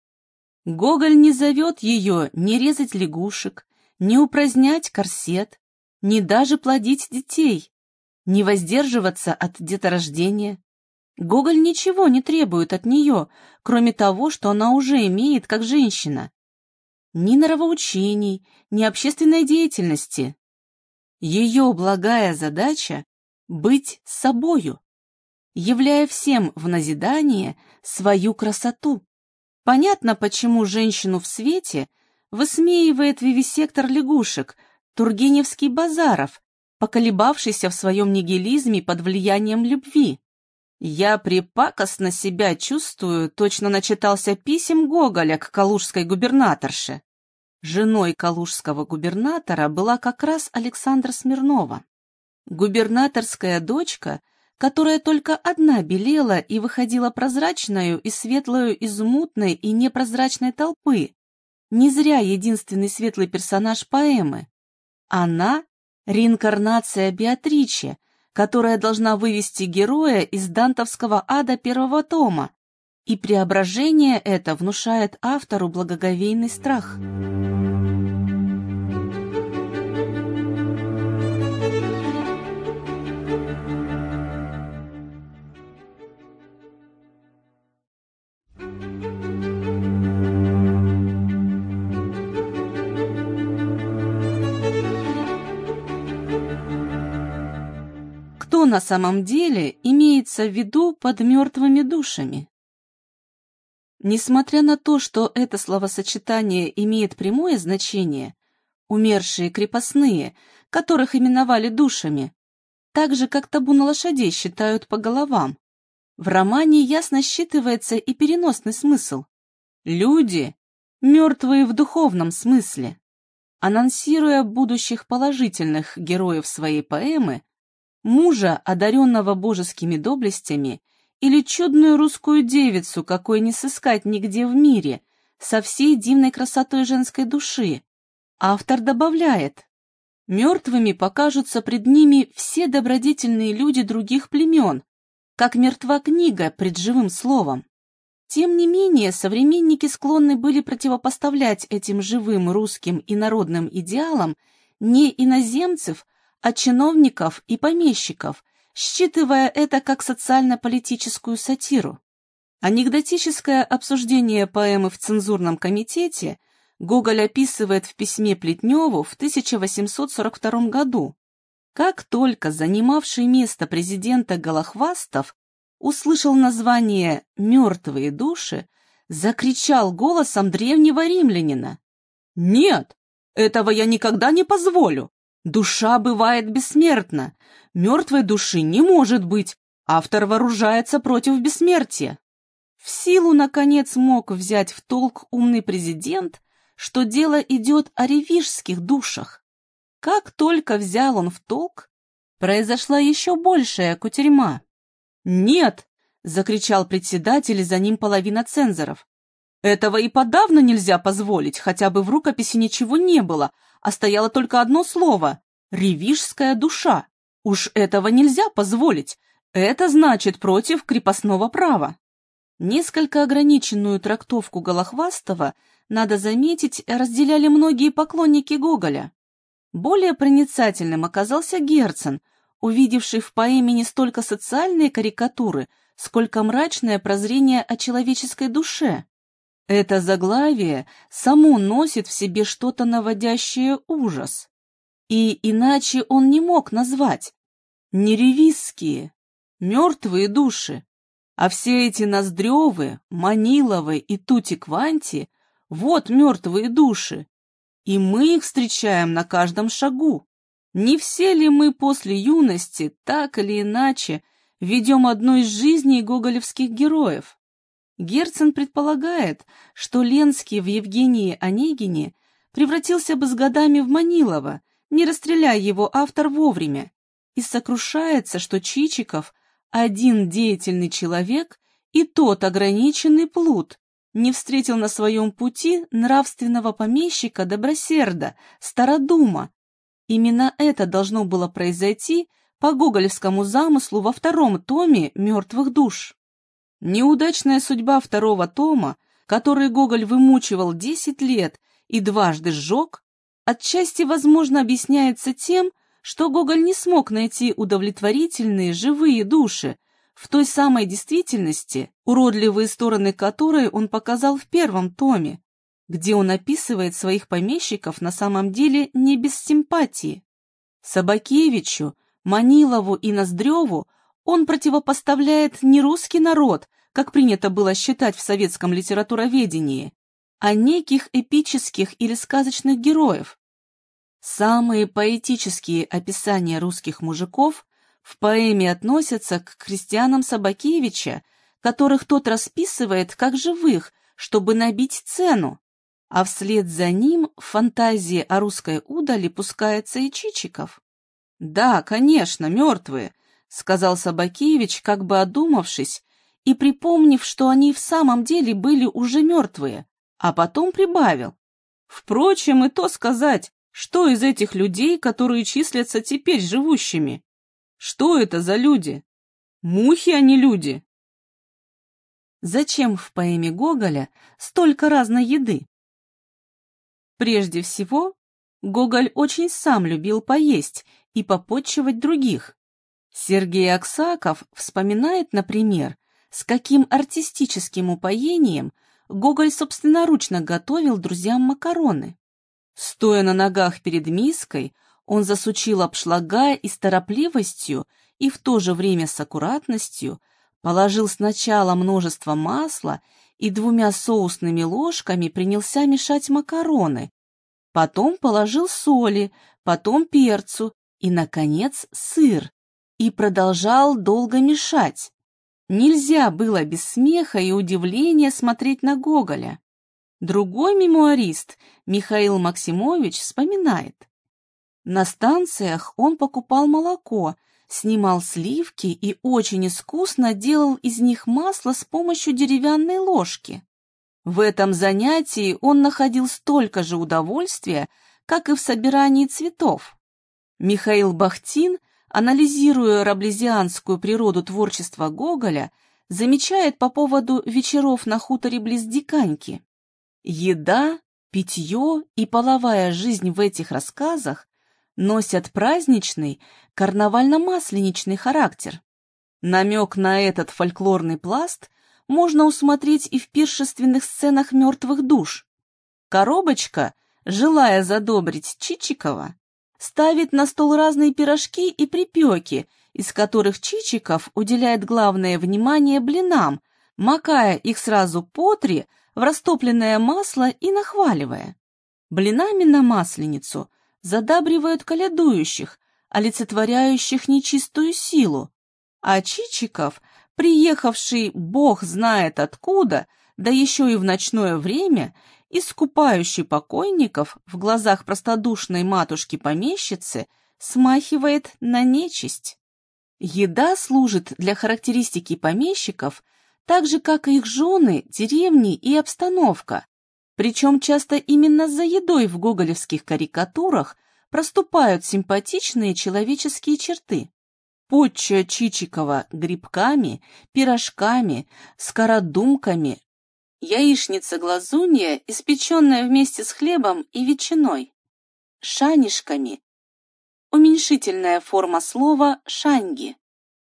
Гоголь не зовет ее не резать лягушек, не упразднять корсет, не даже плодить детей, не воздерживаться от деторождения. Гоголь ничего не требует от нее, кроме того, что она уже имеет как женщина. Ни нравоучений, ни общественной деятельности. Ее благая задача быть собою, являя всем в назидание свою красоту. Понятно, почему женщину в свете высмеивает вивисектор лягушек, Тургеневский Базаров, поколебавшийся в своем нигилизме под влиянием любви. Я припакостно себя чувствую, точно начитался писем Гоголя к калужской губернаторше. Женой калужского губернатора была как раз Александра Смирнова. Губернаторская дочка, которая только одна белела и выходила прозрачную и светлую из мутной и непрозрачной толпы, не зря единственный светлый персонаж поэмы. Она — реинкарнация Беатриче, которая должна вывести героя из дантовского ада первого тома, и преображение это внушает автору благоговейный страх. Что на самом деле имеется в виду под мертвыми душами? Несмотря на то, что это словосочетание имеет прямое значение, умершие крепостные, которых именовали душами, так же, как табу на лошадей считают по головам, в романе ясно считывается и переносный смысл. Люди, мертвые в духовном смысле. Анонсируя будущих положительных героев своей поэмы, мужа, одаренного божескими доблестями, или чудную русскую девицу, какой не сыскать нигде в мире, со всей дивной красотой женской души. Автор добавляет, мертвыми покажутся пред ними все добродетельные люди других племен, как мертва книга пред живым словом. Тем не менее, современники склонны были противопоставлять этим живым русским и народным идеалам не иноземцев, от чиновников и помещиков, считывая это как социально-политическую сатиру. Анекдотическое обсуждение поэмы в цензурном комитете Гоголь описывает в письме Плетневу в 1842 году. Как только занимавший место президента Голохвастов услышал название «Мертвые души», закричал голосом древнего римлянина. «Нет, этого я никогда не позволю! Душа бывает бессмертна. Мертвой души не может быть. Автор вооружается против бессмертия. В силу, наконец, мог взять в толк умный президент, что дело идет о ревижских душах. Как только взял он в толк, произошла еще большая кутерьма. «Нет!» — закричал председатель, за ним половина цензоров. «Этого и подавно нельзя позволить, хотя бы в рукописи ничего не было, а стояло только одно слово — «ревижская душа». Уж этого нельзя позволить. Это значит против крепостного права. Несколько ограниченную трактовку Голохвастова, надо заметить, разделяли многие поклонники Гоголя. Более проницательным оказался Герцен, увидевший в поэме не столько социальные карикатуры, сколько мрачное прозрение о человеческой душе. Это заглавие само носит в себе что-то наводящее ужас. И иначе он не мог назвать. Не ревизские, мертвые души, а все эти Ноздревы, Маниловы и Тути-Кванти — вот мертвые души. И мы их встречаем на каждом шагу. Не все ли мы после юности, так или иначе, ведем одну из жизней гоголевских героев? Герцен предполагает, что Ленский в Евгении Онегине превратился бы с годами в Манилова, не расстреляя его автор вовремя, и сокрушается, что Чичиков – один деятельный человек и тот ограниченный плут, не встретил на своем пути нравственного помещика Добросерда, Стародума. Именно это должно было произойти по гоголевскому замыслу во втором томе «Мертвых душ». Неудачная судьба второго тома, который Гоголь вымучивал десять лет и дважды сжег, отчасти, возможно, объясняется тем, что Гоголь не смог найти удовлетворительные живые души в той самой действительности, уродливые стороны которой он показал в первом томе, где он описывает своих помещиков на самом деле не без симпатии. Собакевичу, Манилову и Ноздреву он противопоставляет не русский народ, как принято было считать в советском литературоведении, а неких эпических или сказочных героев. Самые поэтические описания русских мужиков в поэме относятся к крестьянам Собакевича, которых тот расписывает как живых, чтобы набить цену, а вслед за ним в фантазии о русской удали пускается и Чичиков. Да, конечно, мертвые, — сказал Собакевич, как бы одумавшись, и припомнив, что они в самом деле были уже мертвые, а потом прибавил. Впрочем, и то сказать, что из этих людей, которые числятся теперь живущими. Что это за люди? Мухи, а не люди. Зачем в поэме Гоголя столько разной еды? Прежде всего, Гоголь очень сам любил поесть и попотчевать других. Сергей Аксаков вспоминает, например, с каким артистическим упоением Гоголь собственноручно готовил друзьям макароны. Стоя на ногах перед миской, он засучил обшлага и с торопливостью, и в то же время с аккуратностью положил сначала множество масла и двумя соусными ложками принялся мешать макароны, потом положил соли, потом перцу и, наконец, сыр, и продолжал долго мешать. Нельзя было без смеха и удивления смотреть на Гоголя. Другой мемуарист, Михаил Максимович, вспоминает. На станциях он покупал молоко, снимал сливки и очень искусно делал из них масло с помощью деревянной ложки. В этом занятии он находил столько же удовольствия, как и в собирании цветов. Михаил Бахтин, анализируя раблезианскую природу творчества Гоголя, замечает по поводу вечеров на хуторе близ Диканьки. Еда, питье и половая жизнь в этих рассказах носят праздничный, карнавально-масленичный характер. Намек на этот фольклорный пласт можно усмотреть и в пиршественных сценах мертвых душ. Коробочка, желая задобрить Чичикова, ставит на стол разные пирожки и припеки, из которых Чичиков уделяет главное внимание блинам, макая их сразу по три в растопленное масло и нахваливая. Блинами на масленицу задабривают колядующих, олицетворяющих нечистую силу, а Чичиков, приехавший бог знает откуда, да еще и в ночное время, искупающий покойников в глазах простодушной матушки-помещицы, смахивает на нечисть. Еда служит для характеристики помещиков так же, как и их жены, деревни и обстановка. Причем часто именно за едой в гоголевских карикатурах проступают симпатичные человеческие черты. Почча Чичикова грибками, пирожками, скородумками, яичница-глазунья, испеченная вместе с хлебом и ветчиной, шанишками, уменьшительная форма слова «шаньги»,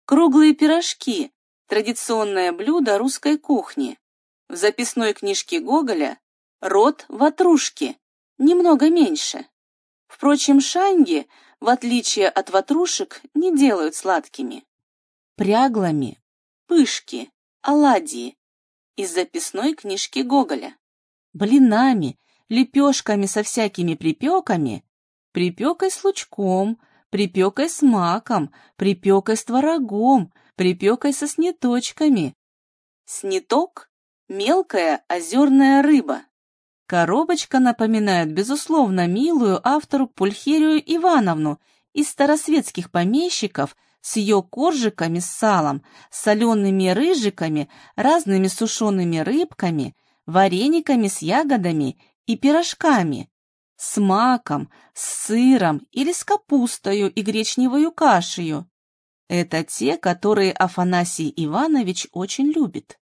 круглые пирожки, традиционное блюдо русской кухни. В записной книжке Гоголя род ватрушки, немного меньше. Впрочем, шанги, в отличие от ватрушек, не делают сладкими. Пряглами, пышки, оладьи из записной книжки Гоголя. Блинами, лепешками со всякими припеками, припекой с лучком, припекой с маком, припекой с творогом, припекой со сниточками. Сниток — мелкая озерная рыба. Коробочка напоминает, безусловно, милую автору Пульхерию Ивановну из старосветских помещиков с ее коржиками с салом, солеными рыжиками, разными сушеными рыбками, варениками с ягодами и пирожками, с маком, с сыром или с капустою и гречневою кашею. Это те, которые Афанасий Иванович очень любит.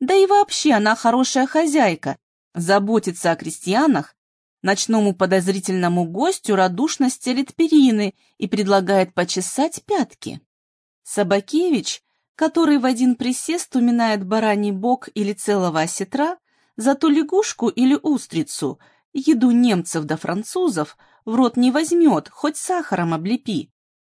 Да и вообще она хорошая хозяйка, заботится о крестьянах, ночному подозрительному гостю радушно стелит перины и предлагает почесать пятки. Собакевич, который в один присест уминает бараний бок или целого осетра, за ту лягушку или устрицу, еду немцев да французов, в рот не возьмет, хоть сахаром облепи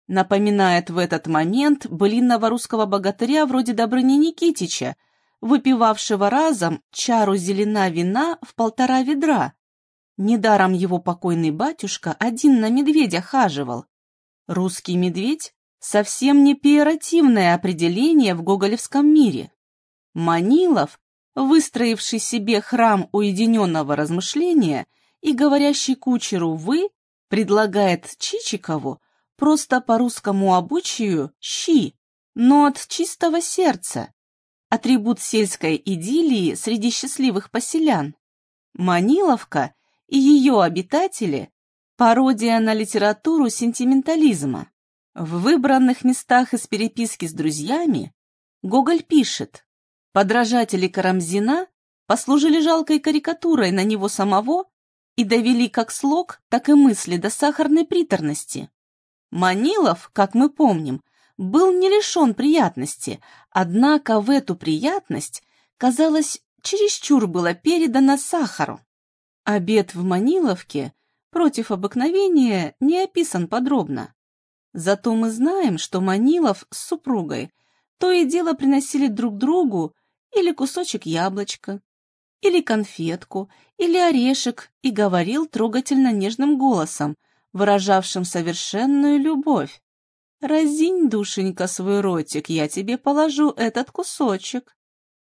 напоминает в этот момент былинного русского богатыря вроде Добрыни Никитича, выпивавшего разом чару зелена вина в полтора ведра. Недаром его покойный батюшка один на медведя хаживал. Русский медведь — совсем не пиеративное определение в гоголевском мире. Манилов, выстроивший себе храм уединенного размышления и говорящий кучеру «вы», предлагает Чичикову просто по русскому обычаю щи, но от чистого сердца. Атрибут сельской идиллии среди счастливых поселян. Маниловка и ее обитатели – пародия на литературу сентиментализма. В выбранных местах из переписки с друзьями Гоголь пишет, подражатели Карамзина послужили жалкой карикатурой на него самого и довели как слог, так и мысли до сахарной приторности. Манилов, как мы помним, был не лишен приятности, однако в эту приятность, казалось, чересчур было передано сахару. Обед в Маниловке против обыкновения не описан подробно. Зато мы знаем, что Манилов с супругой то и дело приносили друг другу или кусочек яблочка, или конфетку, или орешек и говорил трогательно нежным голосом, выражавшим совершенную любовь. «Разинь, душенька, свой ротик, я тебе положу этот кусочек».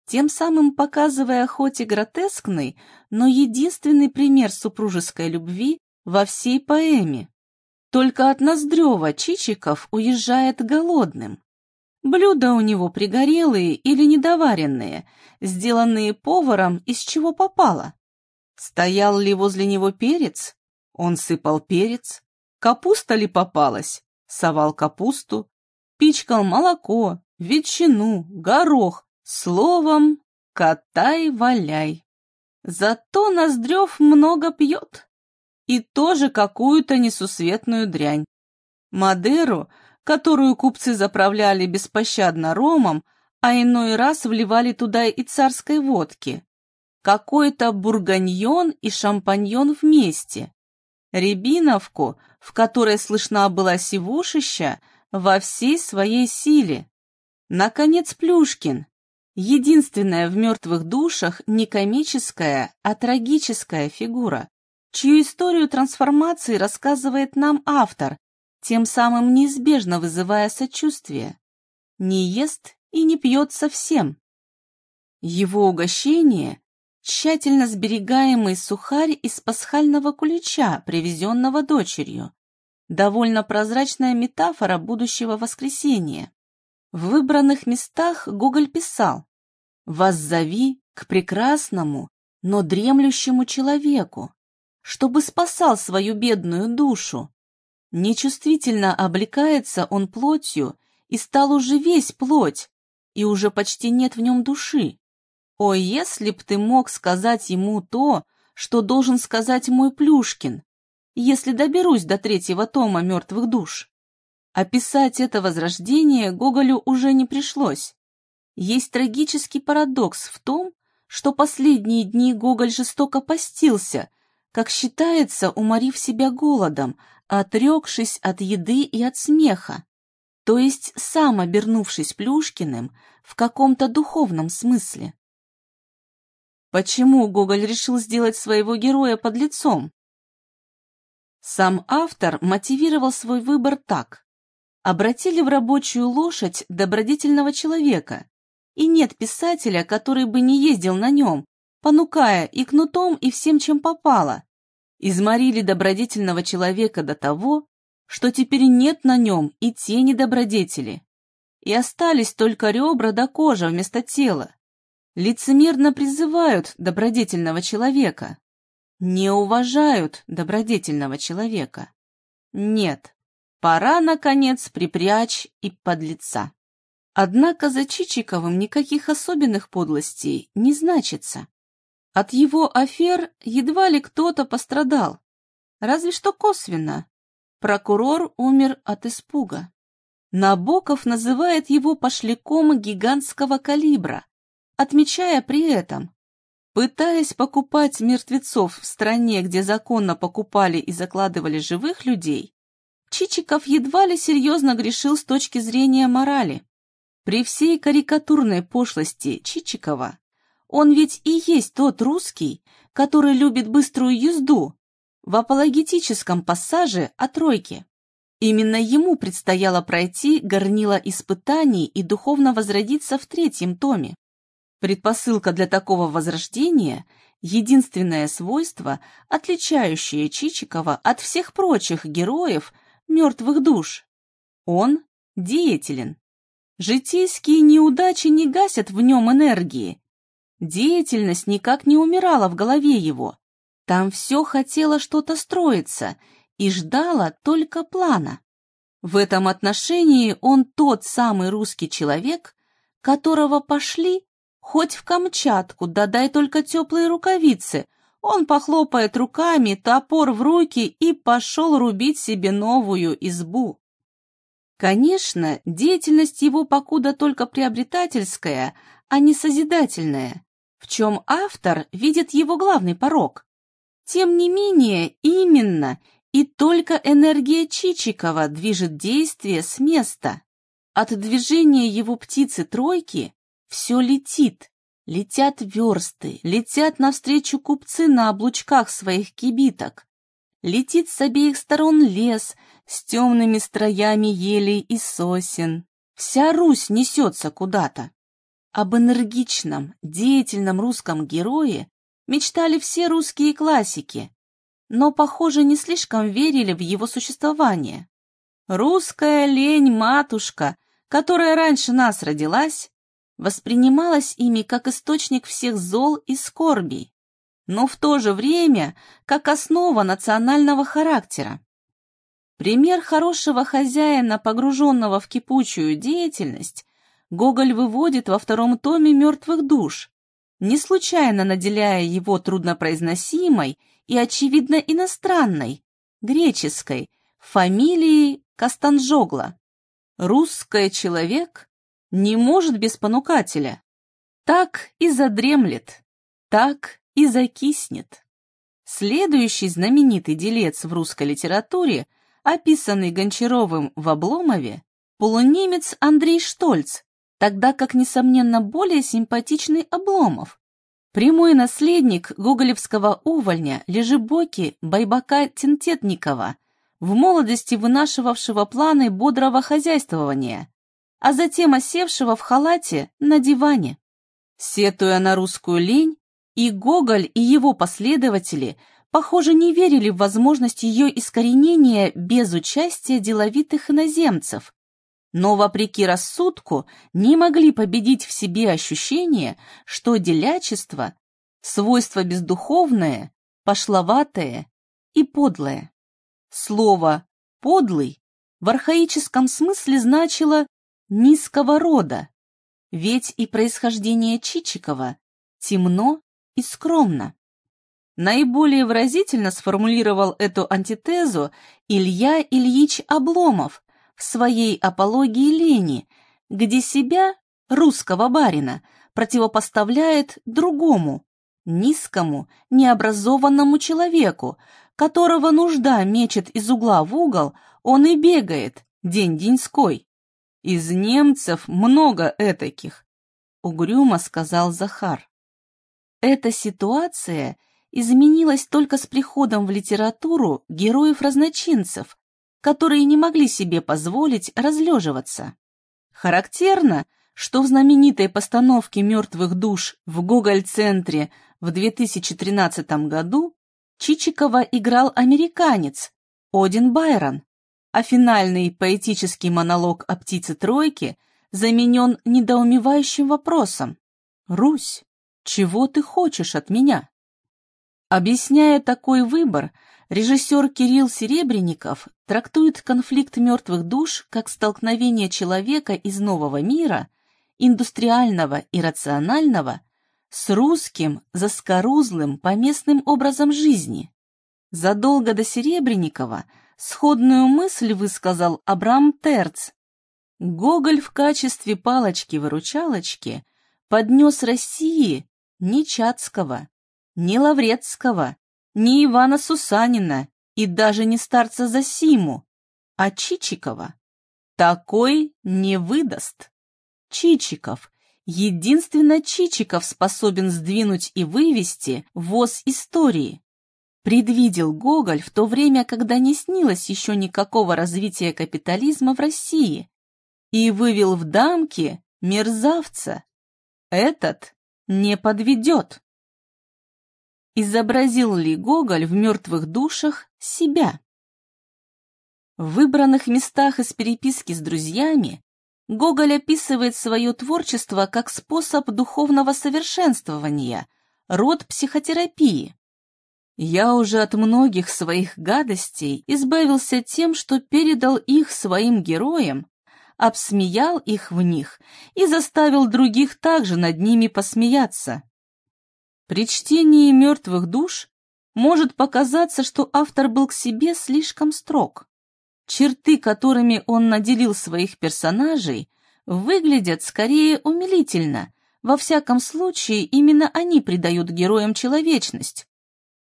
Тем самым показывая хоть и гротескный, но единственный пример супружеской любви во всей поэме. Только от Ноздрева Чичиков уезжает голодным. Блюда у него пригорелые или недоваренные, сделанные поваром из чего попало. Стоял ли возле него перец? Он сыпал перец. Капуста ли попалась? Совал капусту. Пичкал молоко, ветчину, горох. Словом, катай-валяй. Зато Ноздрев много пьет. И тоже какую-то несусветную дрянь. Мадеру которую купцы заправляли беспощадно ромом, а иной раз вливали туда и царской водки. Какой-то бурганьон и шампаньон вместе. Рябиновку, в которой слышна была сивушища, во всей своей силе. Наконец, Плюшкин. Единственная в мертвых душах не комическая, а трагическая фигура, чью историю трансформации рассказывает нам автор, тем самым неизбежно вызывая сочувствие. Не ест и не пьет совсем. Его угощение – тщательно сберегаемый сухарь из пасхального кулича, привезенного дочерью. Довольно прозрачная метафора будущего воскресения. В выбранных местах Гоголь писал «Воззови к прекрасному, но дремлющему человеку, чтобы спасал свою бедную душу, Нечувствительно облекается он плотью и стал уже весь плоть, и уже почти нет в нем души. О, если б ты мог сказать ему то, что должен сказать мой Плюшкин, если доберусь до третьего тома «Мертвых душ». Описать это возрождение Гоголю уже не пришлось. Есть трагический парадокс в том, что последние дни Гоголь жестоко постился, как считается, уморив себя голодом, отрекшись от еды и от смеха, то есть сам обернувшись Плюшкиным в каком-то духовном смысле. Почему Гоголь решил сделать своего героя под лицом? Сам автор мотивировал свой выбор так. Обратили в рабочую лошадь добродетельного человека, и нет писателя, который бы не ездил на нем, понукая и кнутом, и всем, чем попало, изморили добродетельного человека до того, что теперь нет на нем и тени добродетели, и остались только ребра да кожа вместо тела. Лицемерно призывают добродетельного человека, не уважают добродетельного человека. Нет, пора, наконец, припрячь и подлеца. Однако за Чичиковым никаких особенных подлостей не значится. От его афер едва ли кто-то пострадал, разве что косвенно. Прокурор умер от испуга. Набоков называет его пошляком гигантского калибра, отмечая при этом, пытаясь покупать мертвецов в стране, где законно покупали и закладывали живых людей, Чичиков едва ли серьезно грешил с точки зрения морали. При всей карикатурной пошлости Чичикова он ведь и есть тот русский, который любит быструю езду в апологетическом пассаже о тройке. Именно ему предстояло пройти горнило испытаний и духовно возродиться в третьем томе. Предпосылка для такого возрождения – единственное свойство, отличающее Чичикова от всех прочих героев мертвых душ. Он деятелен. Житейские неудачи не гасят в нем энергии, Деятельность никак не умирала в голове его. Там все хотело что-то строиться и ждало только плана. В этом отношении он тот самый русский человек, которого пошли хоть в Камчатку, да дай только теплые рукавицы. Он похлопает руками, топор в руки и пошел рубить себе новую избу. Конечно, деятельность его покуда только приобретательская, а не созидательная, в чем автор видит его главный порог. Тем не менее, именно и только энергия Чичикова движет действие с места. От движения его птицы-тройки все летит, летят версты, летят навстречу купцы на облучках своих кибиток. Летит с обеих сторон лес с темными строями елей и сосен. Вся Русь несется куда-то. Об энергичном, деятельном русском герое мечтали все русские классики, но, похоже, не слишком верили в его существование. Русская лень-матушка, которая раньше нас родилась, воспринималась ими как источник всех зол и скорбей, но в то же время как основа национального характера. Пример хорошего хозяина, погруженного в кипучую деятельность, Гоголь выводит во втором томе «Мертвых душ», не случайно наделяя его труднопроизносимой и, очевидно, иностранной, греческой, фамилией Кастанжогла. Русский человек не может без понукателя. Так и задремлет, так и закиснет. Следующий знаменитый делец в русской литературе, описанный Гончаровым в Обломове, полунемец Андрей Штольц, тогда как, несомненно, более симпатичный Обломов, Прямой наследник гоголевского увольня Лежебоки Байбака Тинтетникова, в молодости вынашивавшего планы бодрого хозяйствования, а затем осевшего в халате на диване. Сетуя на русскую лень, и Гоголь, и его последователи, похоже, не верили в возможность ее искоренения без участия деловитых иноземцев, но, вопреки рассудку, не могли победить в себе ощущение, что делячество – свойство бездуховное, пошловатое и подлое. Слово «подлый» в архаическом смысле значило «низкого рода», ведь и происхождение Чичикова темно и скромно. Наиболее выразительно сформулировал эту антитезу Илья Ильич Обломов в своей апологии лени, где себя, русского барина, противопоставляет другому, низкому, необразованному человеку, которого нужда мечет из угла в угол, он и бегает, день-деньской. Из немцев много этаких, угрюмо сказал Захар. Эта ситуация изменилась только с приходом в литературу героев-разночинцев, которые не могли себе позволить разлеживаться. Характерно, что в знаменитой постановке «Мертвых душ» в Гоголь-центре в 2013 году Чичикова играл американец Один Байрон, а финальный поэтический монолог о птице тройке заменен недоумевающим вопросом «Русь, чего ты хочешь от меня?» Объясняя такой выбор, Режиссер Кирилл Серебренников трактует конфликт мертвых душ как столкновение человека из нового мира, индустриального и рационального, с русским, заскорузлым, поместным образом жизни. Задолго до Серебренникова сходную мысль высказал Абрам Терц. Гоголь в качестве палочки-выручалочки поднес России ни Чацкого, ни Лаврецкого, не Ивана Сусанина и даже не старца Засиму, а Чичикова. Такой не выдаст. Чичиков, единственно Чичиков способен сдвинуть и вывести воз истории. Предвидел Гоголь в то время, когда не снилось еще никакого развития капитализма в России, и вывел в дамки мерзавца. Этот не подведет. Изобразил ли Гоголь в «Мертвых душах» себя? В выбранных местах из переписки с друзьями Гоголь описывает свое творчество как способ духовного совершенствования, род психотерапии. Я уже от многих своих гадостей избавился тем, что передал их своим героям, обсмеял их в них и заставил других также над ними посмеяться. При чтении «Мертвых душ» может показаться, что автор был к себе слишком строг. Черты, которыми он наделил своих персонажей, выглядят скорее умилительно, во всяком случае именно они придают героям человечность.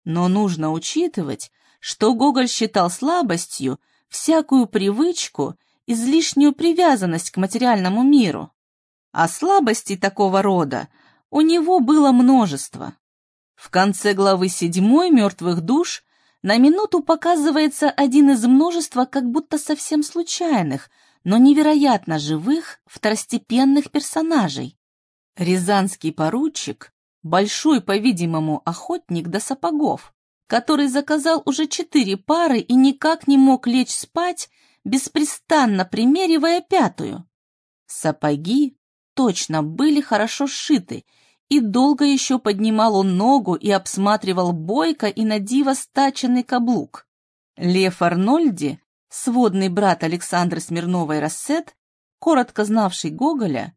Но нужно учитывать, что Гоголь считал слабостью всякую привычку, излишнюю привязанность к материальному миру. А слабостей такого рода у него было множество. В конце главы седьмой «Мертвых душ» на минуту показывается один из множества как будто совсем случайных, но невероятно живых второстепенных персонажей. Рязанский поручик, большой, по-видимому, охотник до сапогов, который заказал уже четыре пары и никак не мог лечь спать, беспрестанно примеривая пятую. Сапоги точно были хорошо сшиты, и долго еще поднимал он ногу и обсматривал бойко и надиво стаченный каблук. Лев Арнольди, сводный брат Александры Смирновой Рассет, коротко знавший Гоголя,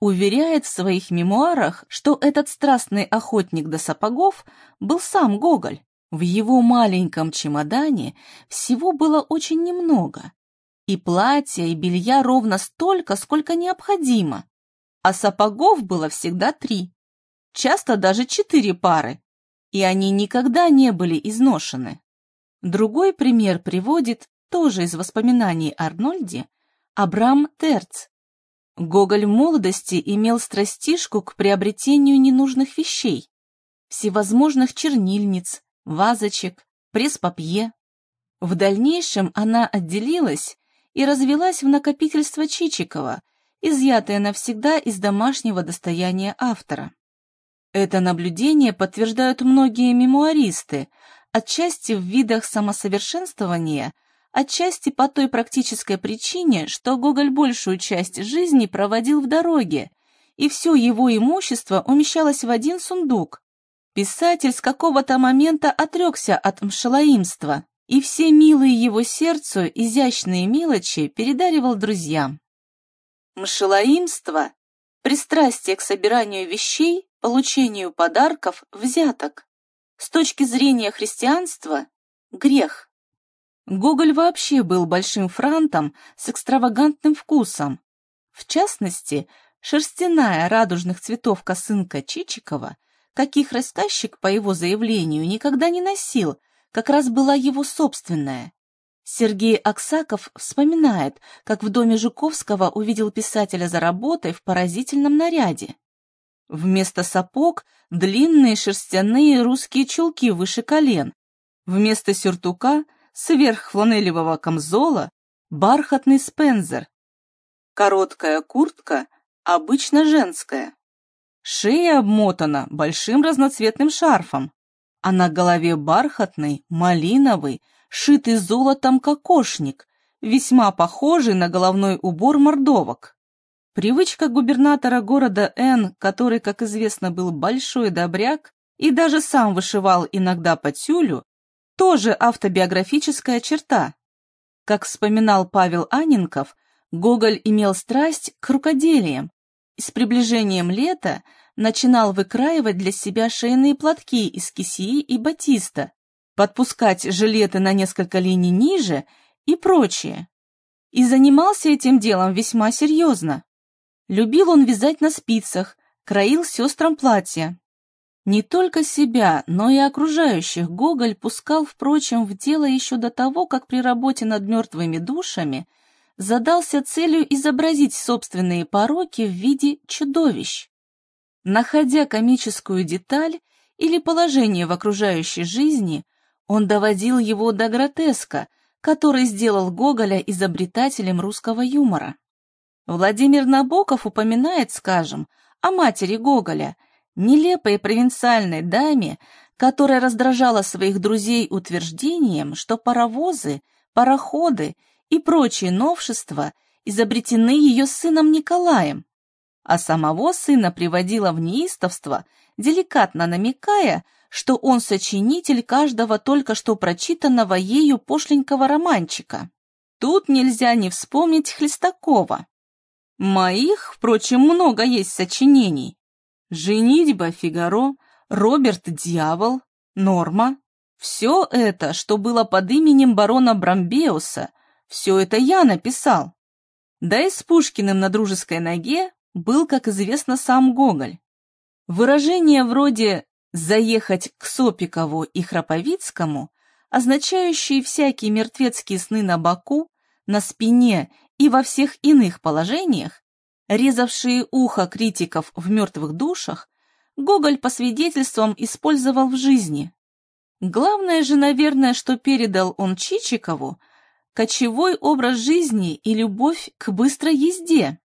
уверяет в своих мемуарах, что этот страстный охотник до сапогов был сам Гоголь. В его маленьком чемодане всего было очень немного. И платья, и белья ровно столько, сколько необходимо. А сапогов было всегда три часто даже четыре пары, и они никогда не были изношены. Другой пример приводит, тоже из воспоминаний Арнольди, Абрам Терц. Гоголь молодости имел страстишку к приобретению ненужных вещей, всевозможных чернильниц, вазочек, пресс-папье. В дальнейшем она отделилась и развелась в накопительство Чичикова, изъятое навсегда из домашнего достояния автора. Это наблюдение подтверждают многие мемуаристы, отчасти в видах самосовершенствования, отчасти по той практической причине, что Гоголь большую часть жизни проводил в дороге, и все его имущество умещалось в один сундук. Писатель с какого-то момента отрекся от мшалаимства, и все милые его сердцу изящные мелочи передаривал друзьям. Мшалаимство – пристрастие к собиранию вещей, получению подарков взяток. С точки зрения христианства – грех. Гоголь вообще был большим франтом с экстравагантным вкусом. В частности, шерстяная радужных цветов косынка Чичикова, каких рассказчик, по его заявлению, никогда не носил, как раз была его собственная. Сергей Аксаков вспоминает, как в доме Жуковского увидел писателя за работой в поразительном наряде. Вместо сапог длинные шерстяные русские чулки выше колен. Вместо сюртука сверх фланелевого камзола бархатный спензер. Короткая куртка, обычно женская. Шея обмотана большим разноцветным шарфом, а на голове бархатный, малиновый, шитый золотом кокошник, весьма похожий на головной убор мордовок. Привычка губернатора города Н, который, как известно, был большой добряк и даже сам вышивал иногда по тюлю, тоже автобиографическая черта. Как вспоминал Павел Анинков, Гоголь имел страсть к рукоделиям и с приближением лета начинал выкраивать для себя шейные платки из кисии и батиста, подпускать жилеты на несколько линий ниже и прочее. И занимался этим делом весьма серьезно. Любил он вязать на спицах, краил сестрам платья. Не только себя, но и окружающих Гоголь пускал, впрочем, в дело еще до того, как при работе над мертвыми душами задался целью изобразить собственные пороки в виде чудовищ. Находя комическую деталь или положение в окружающей жизни, он доводил его до гротеска, который сделал Гоголя изобретателем русского юмора. Владимир Набоков упоминает, скажем, о матери Гоголя, нелепой провинциальной даме, которая раздражала своих друзей утверждением, что паровозы, пароходы и прочие новшества изобретены ее сыном Николаем, а самого сына приводила в неистовство, деликатно намекая, что он сочинитель каждого только что прочитанного ею пошленького романчика. Тут нельзя не вспомнить Хлестакова. Моих, впрочем, много есть сочинений. «Женитьба Фигаро», «Роберт Дьявол», «Норма». Все это, что было под именем барона Брамбеуса, все это я написал. Да и с Пушкиным на дружеской ноге был, как известно, сам Гоголь. Выражение вроде «заехать к Сопикову и Храповицкому», означающие всякие мертвецкие сны на боку, на спине и во всех иных положениях, резавшие ухо критиков в мертвых душах, Гоголь по свидетельствам использовал в жизни. Главное же, наверное, что передал он Чичикову, кочевой образ жизни и любовь к быстрой езде.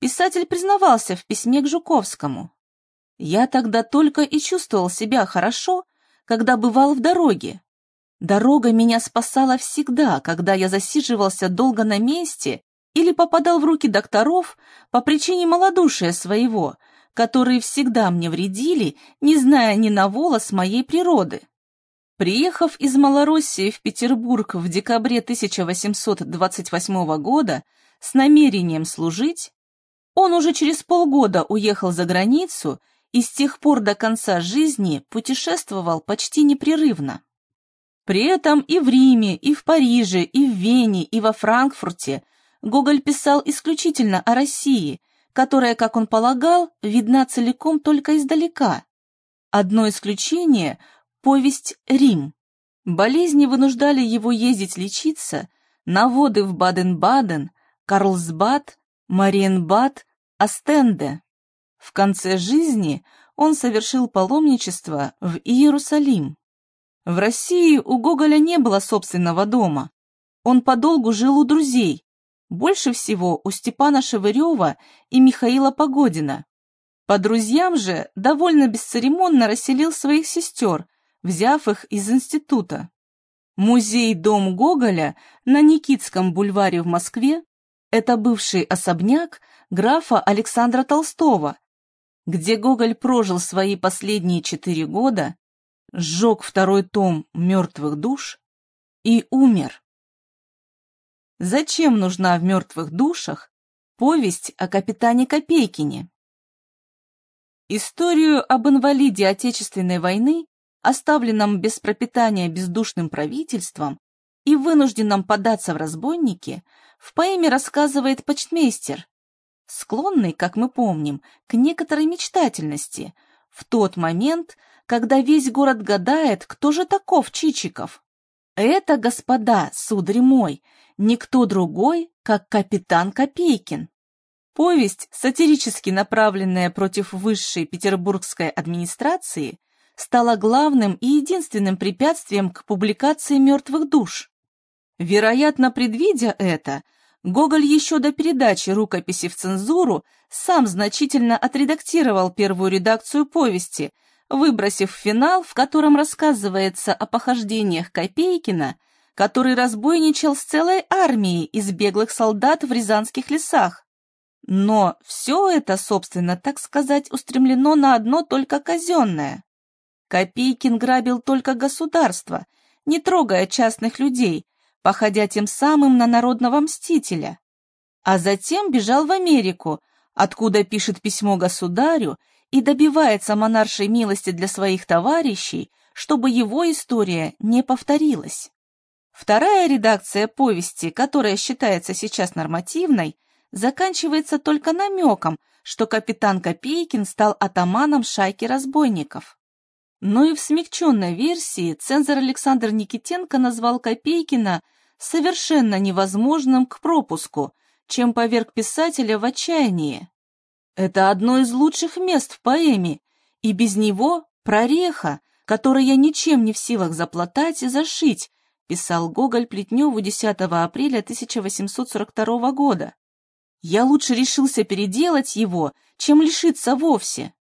Писатель признавался в письме к Жуковскому. «Я тогда только и чувствовал себя хорошо, когда бывал в дороге. Дорога меня спасала всегда, когда я засиживался долго на месте или попадал в руки докторов по причине малодушия своего, которые всегда мне вредили, не зная ни на волос моей природы. Приехав из Малороссии в Петербург в декабре 1828 года с намерением служить, он уже через полгода уехал за границу и с тех пор до конца жизни путешествовал почти непрерывно. При этом и в Риме, и в Париже, и в Вене, и во Франкфурте Гоголь писал исключительно о России, которая, как он полагал, видна целиком только издалека. Одно исключение – повесть «Рим». Болезни вынуждали его ездить лечиться на воды в Баден-Баден, Карлсбад, Мариенбад, Астенде. В конце жизни он совершил паломничество в Иерусалим. В России у Гоголя не было собственного дома. Он подолгу жил у друзей, больше всего у Степана Шевырева и Михаила Погодина. По друзьям же довольно бесцеремонно расселил своих сестер, взяв их из института. Музей-дом Гоголя на Никитском бульваре в Москве – это бывший особняк графа Александра Толстого, где Гоголь прожил свои последние четыре года, сжег второй том «Мертвых душ» и умер. Зачем нужна в мертвых душах повесть о капитане Копейкине? Историю об инвалиде Отечественной войны, оставленном без пропитания бездушным правительством и вынужденном податься в разбойники, в поэме рассказывает почтмейстер, склонный, как мы помним, к некоторой мечтательности, в тот момент, когда весь город гадает, кто же таков Чичиков. Это, господа, сударь мой, никто другой, как капитан Копейкин. Повесть, сатирически направленная против высшей петербургской администрации, стала главным и единственным препятствием к публикации «Мертвых душ». Вероятно, предвидя это, Гоголь еще до передачи рукописи в цензуру сам значительно отредактировал первую редакцию повести, выбросив финал, в котором рассказывается о похождениях Копейкина – который разбойничал с целой армией из беглых солдат в рязанских лесах. Но все это, собственно, так сказать, устремлено на одно только казенное. Копейкин грабил только государство, не трогая частных людей, походя тем самым на народного мстителя. А затем бежал в Америку, откуда пишет письмо государю и добивается монаршей милости для своих товарищей, чтобы его история не повторилась. Вторая редакция повести, которая считается сейчас нормативной, заканчивается только намеком, что капитан Копейкин стал атаманом шайки разбойников. Но и в смягченной версии цензор Александр Никитенко назвал Копейкина совершенно невозможным к пропуску, чем поверг писателя в отчаяние. Это одно из лучших мест в поэме, и без него прореха, которую я ничем не в силах заплатать и зашить, писал Гоголь Плетневу 10 апреля 1842 года. Я лучше решился переделать его, чем лишиться вовсе.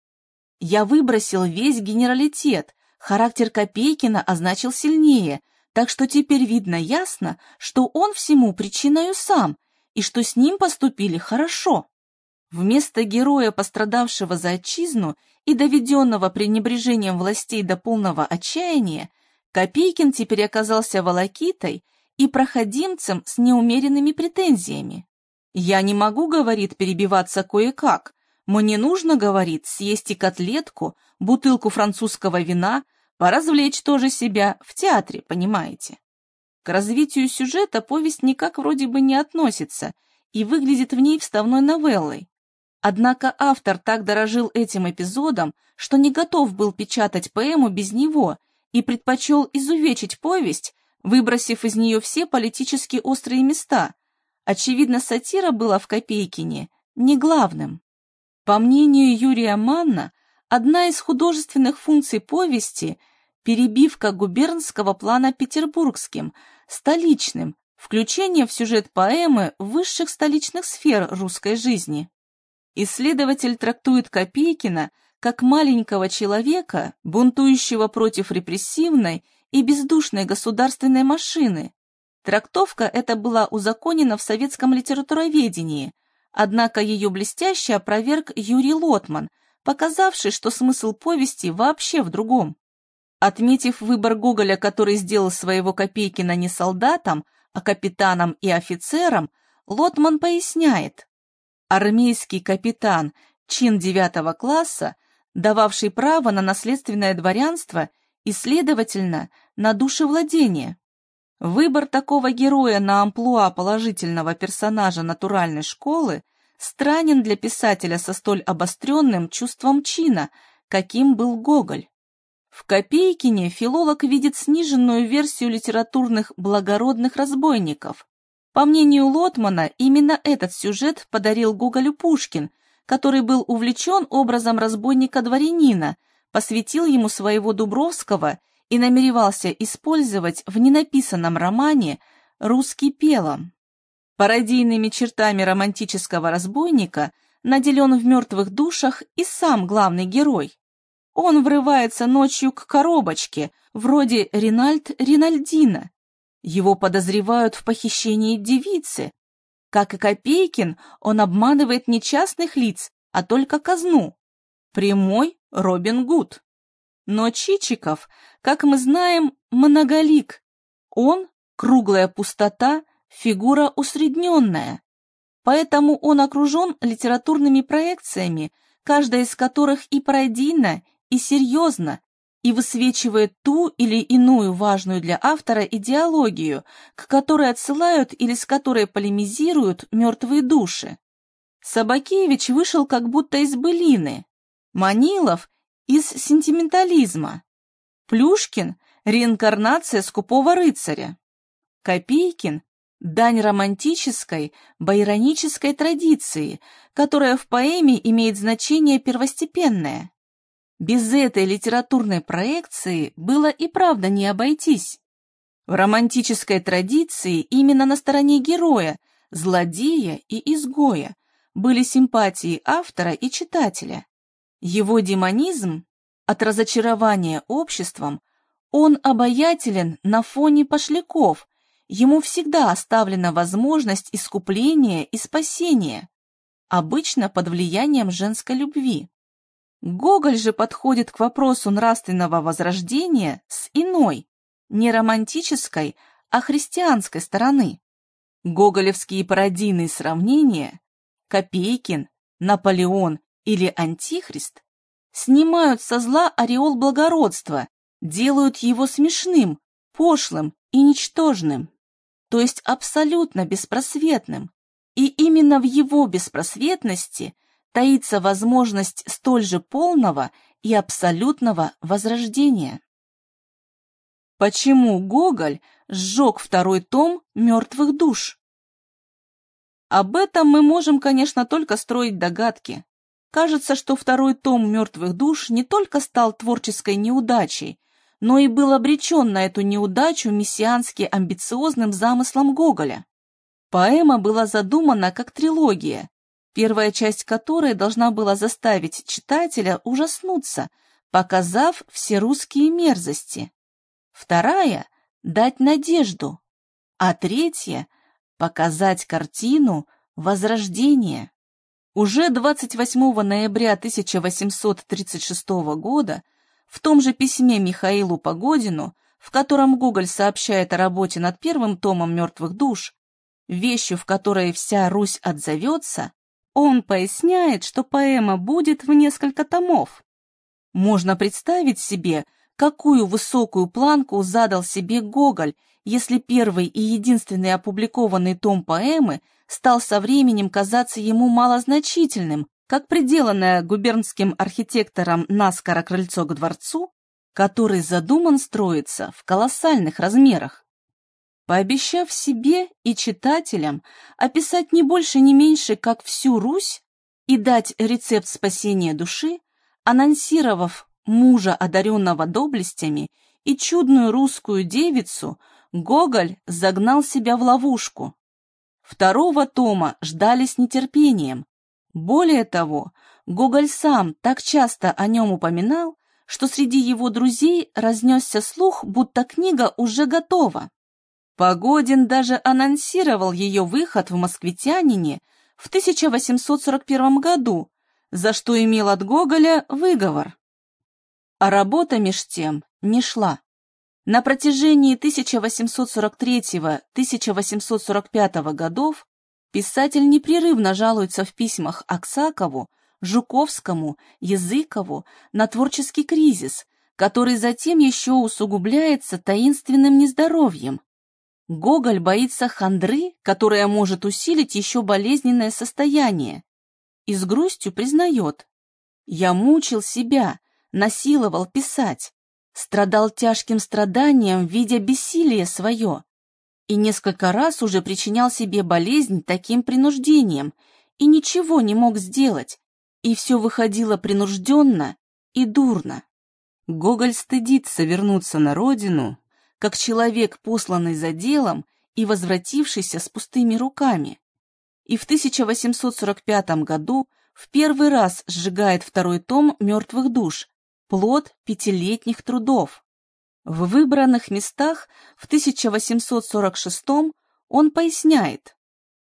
Я выбросил весь генералитет, характер Копейкина означил сильнее, так что теперь видно ясно, что он всему причиною сам, и что с ним поступили хорошо. Вместо героя, пострадавшего за отчизну и доведенного пренебрежением властей до полного отчаяния, Копейкин теперь оказался волокитой и проходимцем с неумеренными претензиями. «Я не могу, — говорит, — перебиваться кое-как. Мне нужно, — говорит, — съесть и котлетку, бутылку французского вина, поразвлечь тоже себя в театре, понимаете?» К развитию сюжета повесть никак вроде бы не относится и выглядит в ней вставной новеллой. Однако автор так дорожил этим эпизодом, что не готов был печатать поэму без него и предпочел изувечить повесть, выбросив из нее все политически острые места. Очевидно, сатира была в Копейкине не главным. По мнению Юрия Манна, одна из художественных функций повести – перебивка губернского плана петербургским, столичным, включение в сюжет поэмы высших столичных сфер русской жизни. Исследователь трактует Копейкина как маленького человека, бунтующего против репрессивной и бездушной государственной машины. Трактовка эта была узаконена в советском литературоведении, однако ее блестяще опроверг Юрий Лотман, показавший, что смысл повести вообще в другом. Отметив выбор Гоголя, который сделал своего Копейкина не солдатом, а капитаном и офицером, Лотман поясняет. Армейский капитан, чин девятого класса, дававший право на наследственное дворянство и, следовательно, на душевладение. Выбор такого героя на амплуа положительного персонажа натуральной школы странен для писателя со столь обостренным чувством чина, каким был Гоголь. В Копейкине филолог видит сниженную версию литературных благородных разбойников. По мнению Лотмана, именно этот сюжет подарил Гоголю Пушкин, который был увлечен образом разбойника-дворянина, посвятил ему своего Дубровского и намеревался использовать в ненаписанном романе «Русский пелом». Пародийными чертами романтического разбойника наделен в «Мертвых душах» и сам главный герой. Он врывается ночью к коробочке, вроде Ринальд Ринальдина. Его подозревают в похищении девицы. Как и Копейкин, он обманывает не частных лиц, а только казну. Прямой Робин Гуд. Но Чичиков, как мы знаем, многолик. Он — круглая пустота, фигура усредненная. Поэтому он окружен литературными проекциями, каждая из которых и пародийна, и серьезно, и высвечивает ту или иную важную для автора идеологию, к которой отсылают или с которой полемизируют мертвые души. Собакевич вышел как будто из былины, Манилов – из сентиментализма, Плюшкин – реинкарнация скупого рыцаря, Копейкин – дань романтической, байронической традиции, которая в поэме имеет значение первостепенное. Без этой литературной проекции было и правда не обойтись. В романтической традиции именно на стороне героя, злодея и изгоя были симпатии автора и читателя. Его демонизм от разочарования обществом, он обаятелен на фоне пошляков, ему всегда оставлена возможность искупления и спасения, обычно под влиянием женской любви. Гоголь же подходит к вопросу нравственного возрождения с иной, не романтической, а христианской стороны. Гоголевские пародийные сравнения Копейкин, Наполеон или Антихрист снимают со зла ореол благородства, делают его смешным, пошлым и ничтожным, то есть абсолютно беспросветным. И именно в его беспросветности – таится возможность столь же полного и абсолютного возрождения. Почему Гоголь сжег второй том «Мертвых душ»? Об этом мы можем, конечно, только строить догадки. Кажется, что второй том «Мертвых душ» не только стал творческой неудачей, но и был обречен на эту неудачу мессиански амбициозным замыслом Гоголя. Поэма была задумана как трилогия, первая часть которой должна была заставить читателя ужаснуться, показав все русские мерзости. Вторая — дать надежду, а третья — показать картину возрождения. Уже 28 ноября 1836 года в том же письме Михаилу Погодину, в котором Гоголь сообщает о работе над первым томом «Мертвых душ», вещью, в которой вся Русь отзовется, он поясняет, что поэма будет в несколько томов. Можно представить себе, какую высокую планку задал себе Гоголь, если первый и единственный опубликованный том поэмы стал со временем казаться ему малозначительным, как приделанное губернским архитектором наскоро крыльцо к дворцу, который задуман строиться в колоссальных размерах. Пообещав себе и читателям описать не больше, не меньше, как всю Русь и дать рецепт спасения души, анонсировав мужа, одаренного доблестями, и чудную русскую девицу, Гоголь загнал себя в ловушку. Второго тома ждали с нетерпением. Более того, Гоголь сам так часто о нем упоминал, что среди его друзей разнесся слух, будто книга уже готова. Погодин даже анонсировал ее выход в «Москвитянине» в 1841 году, за что имел от Гоголя выговор. А работа меж тем не шла. На протяжении 1843-1845 годов писатель непрерывно жалуется в письмах Аксакову, Жуковскому, Языкову на творческий кризис, который затем еще усугубляется таинственным нездоровьем. Гоголь боится хандры, которая может усилить еще болезненное состояние, и с грустью признает «Я мучил себя, насиловал писать, страдал тяжким страданием, видя бессилие свое, и несколько раз уже причинял себе болезнь таким принуждением, и ничего не мог сделать, и все выходило принужденно и дурно. Гоголь стыдится вернуться на родину, как человек, посланный за делом и возвратившийся с пустыми руками. И в 1845 году в первый раз сжигает второй том «Мертвых душ», плод пятилетних трудов. В выбранных местах в 1846 он поясняет,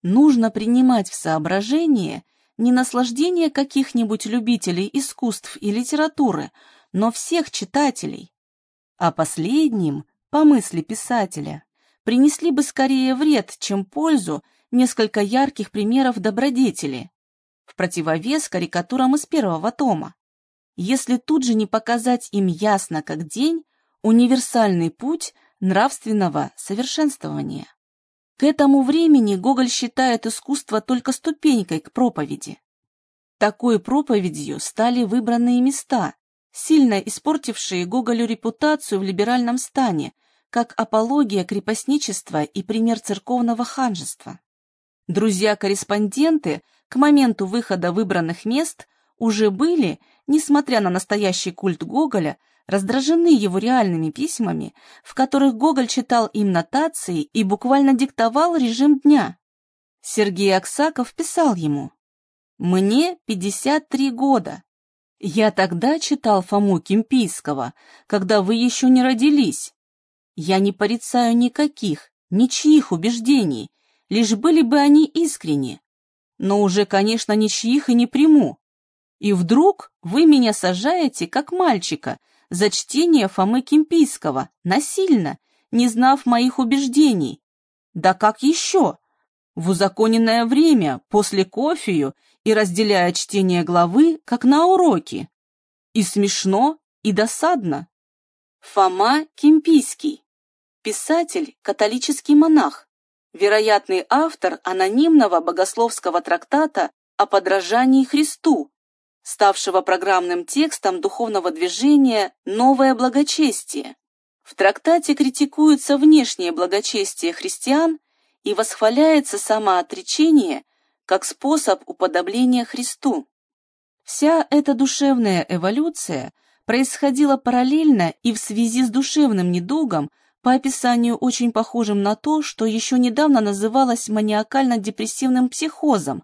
нужно принимать в соображение не наслаждение каких-нибудь любителей искусств и литературы, но всех читателей. А последним, по мысли писателя, принесли бы скорее вред, чем пользу несколько ярких примеров добродетели, в противовес карикатурам из первого тома если тут же не показать им ясно как день универсальный путь нравственного совершенствования. К этому времени Гоголь считает искусство только ступенькой к проповеди. Такой проповедью стали выбранные места, сильно испортившие Гоголю репутацию в либеральном стане, как апология крепостничества и пример церковного ханжества. Друзья-корреспонденты к моменту выхода выбранных мест уже были, несмотря на настоящий культ Гоголя, раздражены его реальными письмами, в которых Гоголь читал им нотации и буквально диктовал режим дня. Сергей Аксаков писал ему «Мне 53 года. Я тогда читал Фому Кимпийского, когда вы еще не родились. Я не порицаю никаких, ничьих убеждений, лишь были бы они искренни. Но уже, конечно, ничьих и не приму. И вдруг вы меня сажаете, как мальчика, за чтение Фомы Кимпийского, насильно, не знав моих убеждений. Да как еще? В узаконенное время, после кофею и разделяя чтение главы, как на уроке. И смешно, и досадно. Фома Кимпийский. Писатель, католический монах. Вероятный автор анонимного богословского трактата о подражании Христу, ставшего программным текстом духовного движения «Новое благочестие». В трактате критикуется внешнее благочестие христиан и восхваляется самоотречение как способ уподобления Христу. Вся эта душевная эволюция происходила параллельно и в связи с душевным недугом, по описанию очень похожим на то, что еще недавно называлось маниакально-депрессивным психозом,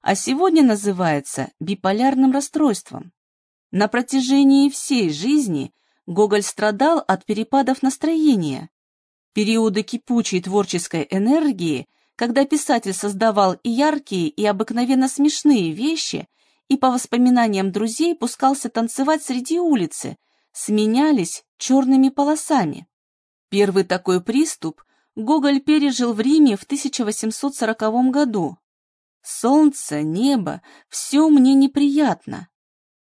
а сегодня называется биполярным расстройством. На протяжении всей жизни Гоголь страдал от перепадов настроения. Периоды кипучей творческой энергии когда писатель создавал и яркие, и обыкновенно смешные вещи, и по воспоминаниям друзей пускался танцевать среди улицы, сменялись черными полосами. Первый такой приступ Гоголь пережил в Риме в 1840 году. Солнце, небо, все мне неприятно.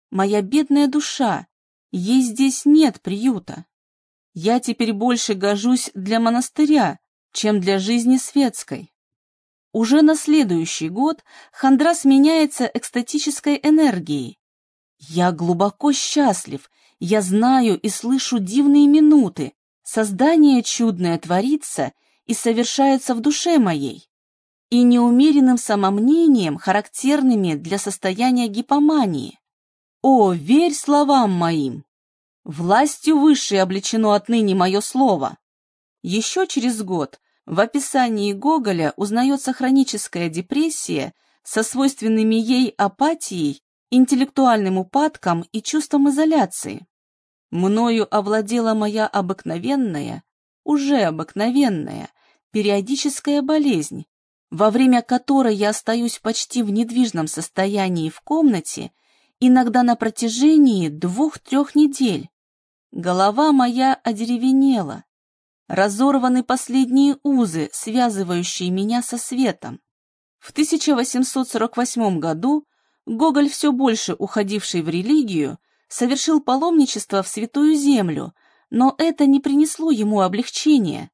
Моя бедная душа, ей здесь нет приюта. Я теперь больше гожусь для монастыря, чем для жизни светской. Уже на следующий год хандра сменяется экстатической энергией. Я глубоко счастлив, я знаю и слышу дивные минуты, создание чудное творится и совершается в душе моей, и неумеренным самомнением, характерными для состояния гипомании. О, верь словам моим! Властью высшей облечено отныне мое слово. Еще через год в описании Гоголя узнается хроническая депрессия со свойственными ей апатией, интеллектуальным упадком и чувством изоляции. Мною овладела моя обыкновенная, уже обыкновенная, периодическая болезнь, во время которой я остаюсь почти в недвижном состоянии в комнате, иногда на протяжении двух-трех недель. Голова моя одеревенела, разорваны последние узы, связывающие меня со светом. В 1848 году Гоголь, все больше уходивший в религию, совершил паломничество в Святую Землю, но это не принесло ему облегчения.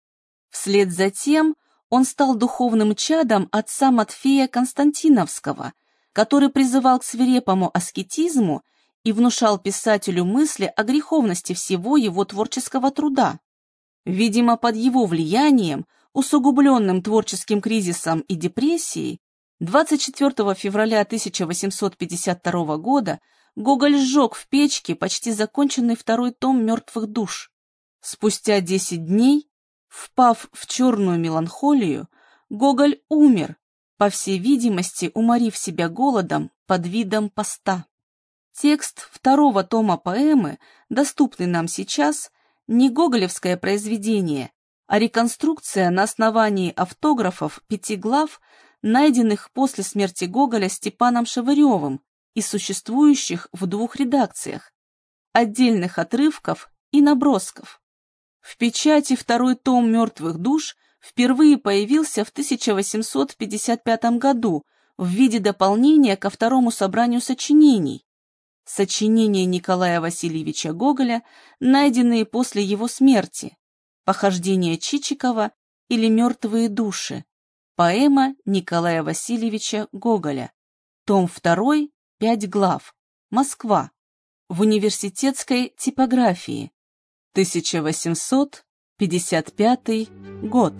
Вслед за тем он стал духовным чадом отца Матфея Константиновского, который призывал к свирепому аскетизму и внушал писателю мысли о греховности всего его творческого труда. Видимо, под его влиянием, усугубленным творческим кризисом и депрессией, 24 февраля 1852 года Гоголь сжег в печке почти законченный второй том «Мертвых душ». Спустя 10 дней, впав в черную меланхолию, Гоголь умер, по всей видимости, уморив себя голодом под видом поста. Текст второго тома поэмы, доступный нам сейчас, не гоголевское произведение, а реконструкция на основании автографов пяти глав, найденных после смерти Гоголя Степаном Шевыревым и существующих в двух редакциях, отдельных отрывков и набросков. В печати второй том «Мертвых душ» впервые появился в 1855 году в виде дополнения ко второму собранию сочинений, Сочинения Николая Васильевича Гоголя, найденные после его смерти, Похождения Чичикова или Мертвые души, поэма Николая Васильевича Гоголя, том 2, 5 глав, Москва, в университетской типографии, 1855 год.